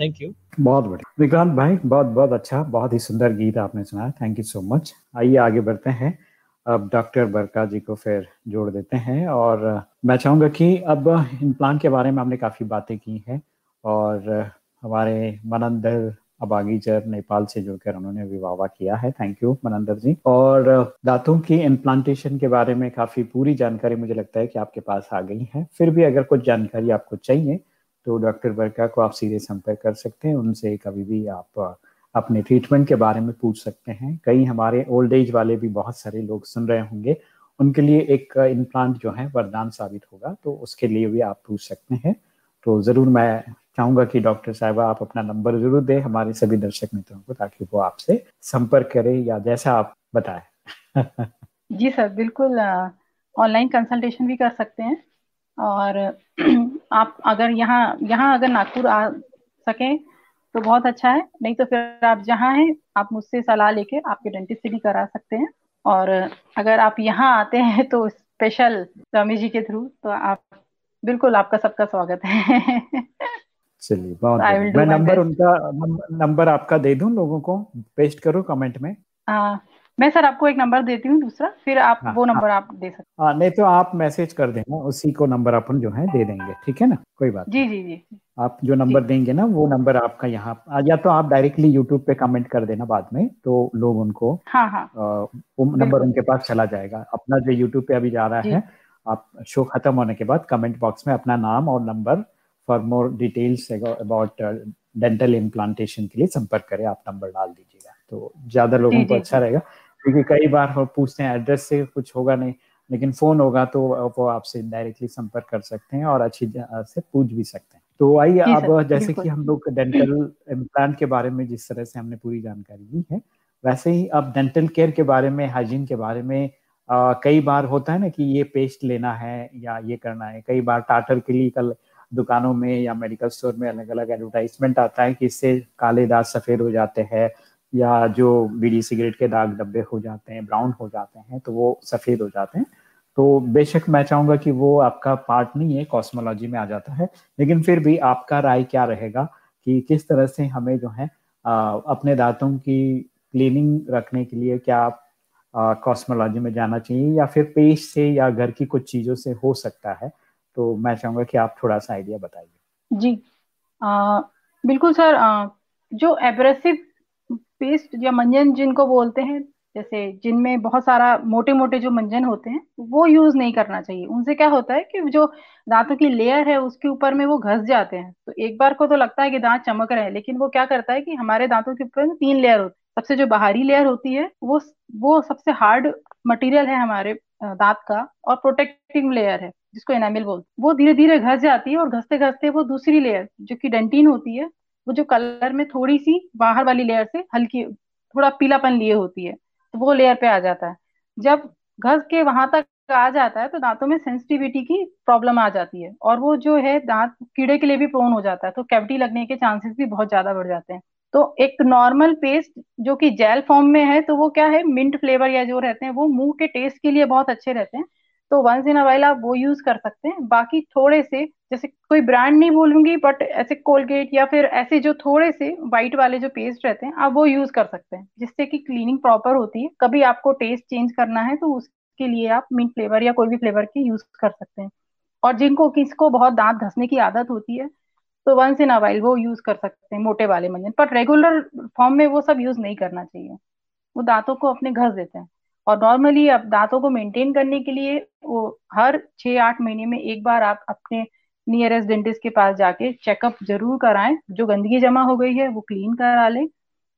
थैंक यू बहुत बढ़िया। विक्रांत भाई, बहुत बहुत अच्छा बहुत ही सुंदर गीत आपने सुनाया। थैंक यू सो मच आइए आगे बढ़ते हैं। अब डॉक्टर बरका जी को फिर जोड़ देते हैं और मैं चाहूँगा कि अब इम्प्लांट के बारे में हमने काफ़ी बातें की हैं और हमारे मनंदर अबागीचर नेपाल से जुड़कर उन्होंने विवाह किया है। Thank you Maninder ji. और दांतों की इम्प्लांटेशन के बारे में काफ़ी पूरी जानकारी मुझे लगता है कि आपके पास आ गई है। फिर भी अगर कुछ जानकारी आपको चाहिए तो डॉक्टर बरका को आप सीधे संपर्क कर सकते हैं। उनसे कभी भी आप अपने ट्रीटमेंट के बारे में पूछ सकते हैं। कई हमारे ओल्ड एज वाले भी बहुत सारे लोग सुन रहे होंगे। उनके लिए एक इम्प्लांट जो है वरदान साबित होगा तो उसके लिए भी आप पूछ सकते हैं। तो ज़रूर मैं चाहूँगा कि डॉक्टर साहबा, आप अपना नंबर ज़रूर दें हमारे सभी दर्शक मित्रों को, ताकि वो आपसे संपर्क करें या जैसा आप बताएँ। जी सर, बिल्कुल ऑनलाइन कंसल्टेशन भी कर सकते हैं। और आप अगर यहाँ यहाँ अगर नागपुर आ सकें तो बहुत अच्छा है। नहीं तो फिर आप जहाँ हैं, आप मुझसे सलाह लेके आपके डेंटिस्ट से भी करा सकते हैं। और अगर आप यहाँ आते हैं तो स्पेशल स्वामी जी के थ्रू तो आप, बिल्कुल आपका सबका स्वागत है। चलिए बहुत मैं नंबर उनका नंबर आपका दे दूँ लोगों को? पेस्ट करूँ कमेंट में। आ, मैं सर आपको एक नंबर देती हूँ दूसरा फिर आप हाँ, वो नंबर हाँ, आप दे सकते हाँ नहीं तो आप मैसेज कर देना उसी को नंबर अपन जो है दे देंगे ठीक है ना? कोई बात जी जी जी। आप जो नंबर देंगे ना वो नंबर आपका यहाँ या तो आप डायरेक्टली यूट्यूब पे कमेंट कर देना बाद में तो लोग उनको हाँ हाँ। वो नंबर उनके पास चला जाएगा। अपना जो यूट्यूब पे अभी जा रहा है आप शो खत्म होने के बाद कमेंट बॉक्स में अपना नाम और number for more details about dental implantation के लिए संपर्क करें आप नंबर डाल दीजिएगा। तो ज़्यादा लोगों को अच्छा रहेगा क्योंकि कई बार हम पूछते हैं एड्रेस से कुछ होगा नहीं लेकिन फ़ोन होगा तो वो आपसे डायरेक्टली संपर्क कर सकते हैं और अच्छी से पूछ भी सकते हैं। तो आइए अब जैसे कि हम लोग डेंटल इम्प्लांट के बारे में जिस तरह से हमने पूरी जानकारी दी है वैसे ही अब डेंटल केयर के बारे में हाइजीन के बारे में आ, कई बार होता है ना कि ये पेस्ट लेना है या ये करना है कई बार टाटर के लिए कल दुकानों में या मेडिकल स्टोर में अलग अलग एडवर्टाइजमेंट आता है कि इससे काले दाग सफ़ेद हो जाते हैं या जो बीड़ी सिगरेट के दाग डब्बे हो जाते हैं ब्राउन हो जाते हैं तो वो सफ़ेद हो जाते हैं। तो बेशक मैं चाहूँगा कि वो आपका पार्ट नहीं है कॉस्मोलॉजी में आ जाता है लेकिन फिर भी आपका राय क्या रहेगा कि किस तरह से हमें जो है आ, अपने दांतों की क्लीनिंग रखने के लिए क्या आप कॉस्मोलॉजी में जाना चाहिए या फिर पेश से या घर की कुछ चीज़ों से हो सकता है। तो मैं चाहूँगा कि आप थोड़ा सा आइडिया बताइए। जी। आ, बिल्कुल सर आ, जो एब्रेसिव पेस्ट या मंजन जिनको बोलते हैं जैसे जिनमें बहुत सारा मोटे मोटे जो मंजन होते हैं वो यूज़ नहीं करना चाहिए। उनसे क्या होता है कि जो दांतों की लेयर है उसके ऊपर में वो घस जाते हैं। तो एक बार को तो लगता है कि दांत चमक रहे हैं लेकिन वो क्या करता है कि हमारे दांतों के ऊपर तीन लेयर होती है। सबसे जो बाहरी लेयर होती है वो वो सबसे हार्ड मटेरियल है हमारे दांत का और प्रोटेक्टिव लेयर है। जिसको एनामिल बोलते वो धीरे धीरे घस जाती है और घसते घसते वो दूसरी लेयर जो कि डेंटिन होती है, वो जो कलर में थोड़ी सी बाहर वाली लेयर से हल्की, थोड़ा पीलापन लिए होती है तो वो लेयर पे आ जाता है। जब घस के वहाँ तक आ जाता है तो दांतों में सेंसिटिविटी की प्रॉब्लम आ जाती है, और वो जो है दांत कीड़े के लिए भी प्रोन हो जाता है तो कैविटी लगने के चांसेस भी बहुत ज़्यादा बढ़ जाते हैं। तो एक नॉर्मल पेस्ट जो कि जेल फॉर्म में है तो वो क्या है मिंट फ्लेवर या जो रहते हैं, वो मुँह के टेस्ट के लिए बहुत अच्छे रहते हैं तो वंस इन अवाइल आप वो यूज़ कर सकते हैं। बाकी थोड़े से, जैसे कोई ब्रांड नहीं बोलूँगी बट ऐसे कोलगेट या फिर ऐसे जो थोड़े से वाइट वाले जो पेस्ट रहते हैं, आप वो यूज़ कर सकते हैं। जिससे कि क्लीनिंग प्रॉपर होती है। कभी आपको टेस्ट चेंज करना है तो उसके लिए आप मिंट फ्लेवर या कोई भी फ्लेवर के यूज़ कर सकते हैं। और जिनको किसको बहुत दांत घसने की आदत होती है तो वंस इन अवाइल वो यूज़ कर सकते हैं, मोटे वाले मंजन। पर रेगुलर फॉर्म में वो सब यूज़ नहीं करना चाहिए। वो दांतों को अपने घस देते हैं। और नॉर्मली आप दांतों को मेंटेन करने के लिए वो हर छह आठ महीने में एक बार आप अपने नियरेस्ट डेंटिस्ट के पास जाके चेकअप ज़रूर कराएँ। जो गंदगी जमा हो गई है, वो क्लीन करा लें।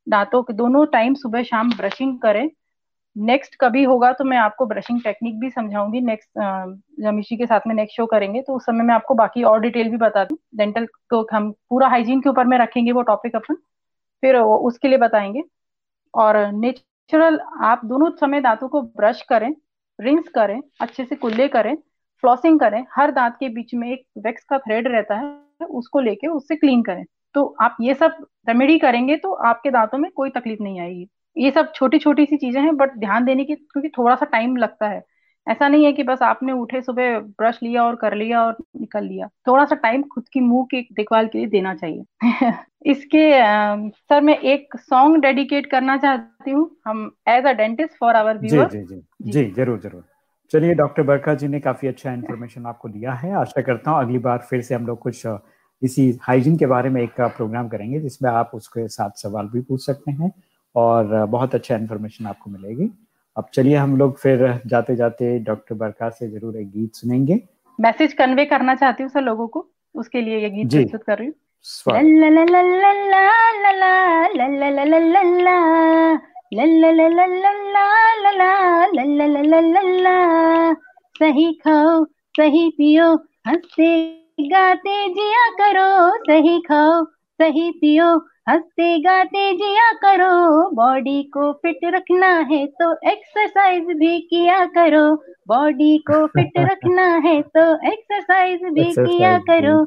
दांतों के दोनों टाइम सुबह शाम ब्रशिंग करें। नेक्स्ट कभी होगा तो मैं आपको ब्रशिंग टेक्निक भी समझाऊँगी। नेक्स्ट जमीशी के साथ में नेक्स्ट शो करेंगे। तो उस समय मैं आपको बाकी और डिटेल भी बता दूँ। डेंटल को हम पूरा हाइजीन के ऊपर में रखेंगे वो टॉपिक अपन। फिर उसके लिए बताएँगे। और नेचुरल आप दोनों समय दांतों को ब्रश करें रिंस करें, अच्छे से कुल्ले करें फ्लॉसिंग करें, हर दांत के बीच में एक वैक्स का थ्रेड रहता है, उसको लेके उससे क्लीन करें। तो आप ये सब रेमेडी करेंगे तो आपके दांतों में कोई तकलीफ़ नहीं आएगी। ये सब छोटी छोटी सी चीज़ें हैं बट ध्यान देने की, क्योंकि थोड़ा सा टाइम लगता है। ऐसा नहीं है कि बस आपने उठे सुबह ब्रश लिया और कर लिया और निकल लिया। थोड़ा सा टाइम खुद की मुँह की देखभाल के लिए देना चाहिए। इसके सर मैं एक सॉन्ग डेडिकेट करना चाहती हूँ। हम as a dentist for our viewer जी जी। जी। जी ज़रूर ज़रूर। चलिए डॉक्टर बरखा जी ने काफ़ी अच्छा इन्फॉर्मेशन आपको दिया है। आशा करता हूँ अगली बार फिर से हम लोग कुछ इसी हाइजीन के बारे में एक प्रोग्राम करेंगे जिसमें आप उसके साथ सवाल भी पूछ सकते हैं और बहुत अच्छा इन्फॉर्मेशन आपको मिलेगी। अब चलिए हम लोग फिर जाते जाते डॉक्टर बरखा से ज़रूर एक गीत सुनेंगे। मैसेज कन्वे करना चाहती हूँ सर लोगों को उसके लिए ये गीत प्रस्तुत कर रही हूँ। सही खाओ सही पियो हँसते गाते जिया करो सही खाओ सही पियो। हँसते गाते जिया करो बॉडी को फिट रखना है तो एक्सरसाइज भी किया करो बॉडी को फिट रखना है तो एक्सरसाइज भी किया करो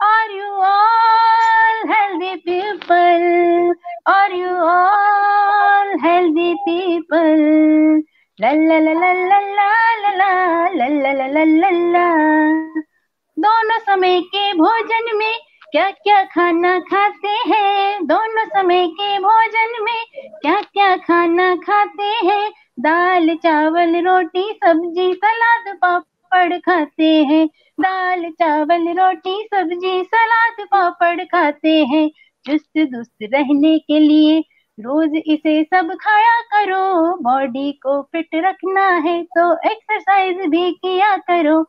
are you all healthy people are you all healthy people दोनों समय के भोजन में क्या क्या खाना खाते हैं? दोनों समय के भोजन में क्या क्या खाना खाते हैं? दाल, चावल, रोटी, सब्ज़ी, सलाद, पापड़ खाते हैं। दाल, चावल, रोटी, सब्ज़ी, सलाद, पापड़ खाते हैं। चुस्त दुस्त रहने के लिए रोज इसे सब खाया करो। बॉडी को फिट रखना है तो एक्सरसाइज भी किया करो।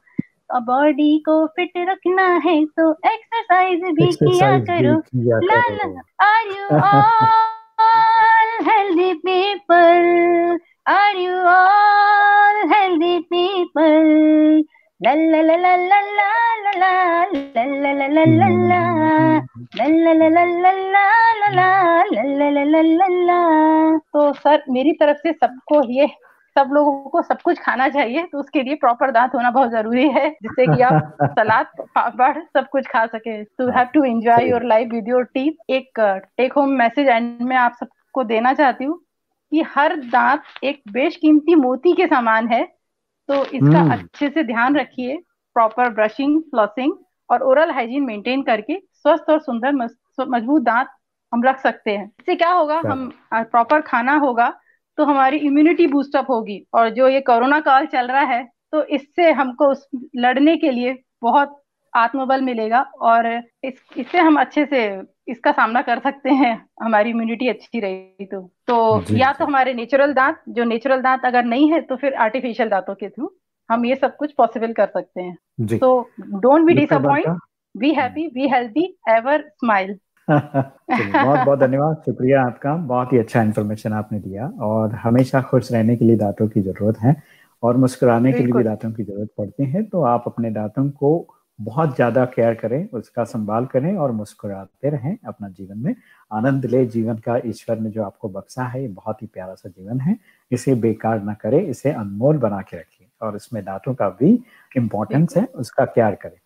बॉडी को फिट रखना है तो एक्सरसाइज भी किया करो ला ला are you all healthy people are you all healthy people तो सर मेरी तरफ़ से सबको ये सब लोगों को सब कुछ खाना चाहिए तो उसके लिए प्रॉपर दांत होना बहुत ज़रूरी है जिससे कि आप सलाद पापड़ सब कुछ खा सके। To have to enjoy your life with your teeth एक टेक होम मैसेज एंड में आप सबको देना चाहती हूँ कि हर दांत एक बेशकीमती मोती के समान है तो इसका hmm. अच्छे से ध्यान रखिए प्रॉपर ब्रशिंग फ्लॉसिंग और ओरल हाइजीन मेंटेन करके स्वस्थ और सुंदर मज़बूत दांत हम रख सकते हैं। इससे क्या होगा? हम प्रॉपर खाना होगा तो हमारी इम्यूनिटी बूस्टअप होगी। और जो ये कोरोना काल चल रहा है तो इससे हमको उस लड़ने के लिए बहुत आत्मबल मिलेगा और इस इससे हम अच्छे से इसका सामना कर सकते हैं। हमारी इम्यूनिटी अच्छी रहेगी तो। तो या तो हमारे नेचुरल दांत जो नेचुरल दांत अगर नहीं है तो फिर आर्टिफिशियल दांतों के थ्रू हम ये सब कुछ पॉसिबल कर सकते हैं। तो don't be disappoint be happy be healthy ever smile बहुत बहुत धन्यवाद। शुक्रिया आपका। बहुत ही अच्छा इन्फॉर्मेशन आपने दिया और हमेशा खुश रहने के लिए दांतों की ज़रूरत है और मुस्कुराने के लिए भी दांतों की ज़रूरत पड़ती है तो आप अपने दांतों को बहुत ज़्यादा केयर करें उसका संभाल करें और मुस्कुराते रहें अपना जीवन में। आनंद ले जीवन का ईश्वर ने जो आपको बख्शा है ये बहुत ही प्यारा सा जीवन है। इसे बेकार ना करें इसे अनमोल बना के रखिए और इसमें दांतों का भी इम्पोर्टेंस है उसका केयर करें।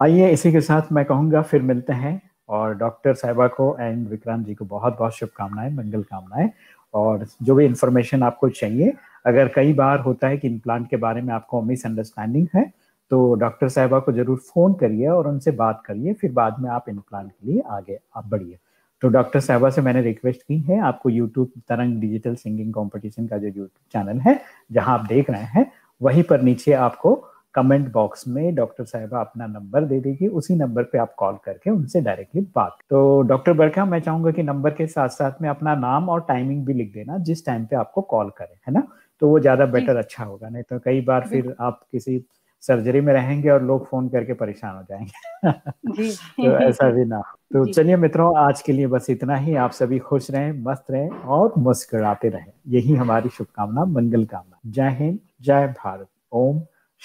आइए इसी के साथ मैं कहूँगा फिर मिलते हैं और डॉक्टर साहिबा को एंड विक्रांत जी को बहुत बहुत शुभकामनाएँ, मंगल कामनाएँ। और जो भी इंफॉर्मेशन आपको चाहिए, अगर कई बार होता है कि इम्प्लांट के बारे में आपको मिसअंडरस्टैंडिंग है तो डॉक्टर साहिबा को ज़रूर फ़ोन करिए और उनसे बात करिए, फिर बाद में आप इम्प्लांट के लिए आगे आप बढ़िए। तो डॉक्टर साहिबा से मैंने रिक्वेस्ट की है, आपको यूट्यूब तरंग डिजिटल सिंगिंग कंपटीशन का जो यूट्यूब चैनल है, जहाँ आप देख रहे हैं, वहीं पर नीचे आपको कमेंट बॉक्स में डॉक्टर साहिबा अपना नंबर दे देगी उसी नंबर पे आप कॉल करके उनसे डायरेक्टली बात। तो डॉक्टर बरखा मैं चाहूँगा कि नंबर के साथ साथ में अपना नाम और टाइमिंग भी लिख देना जिस टाइम पे आपको कॉल करें है ना? तो वो ज़्यादा बेटर अच्छा होगा नहीं तो कई बार फिर आप किसी सर्जरी में रहेंगे और लोग फ़ोन करके परेशान हो जाएँगे। तो ऐसा भी ना तो चलिए मित्रों आज के लिए बस इतना ही। आप सभी खुश रहें मस्त रहें और मुस्कुराते रहें। यही हमारी शुभकामना मंगल कामना। जय हिंद जय भारत। ओम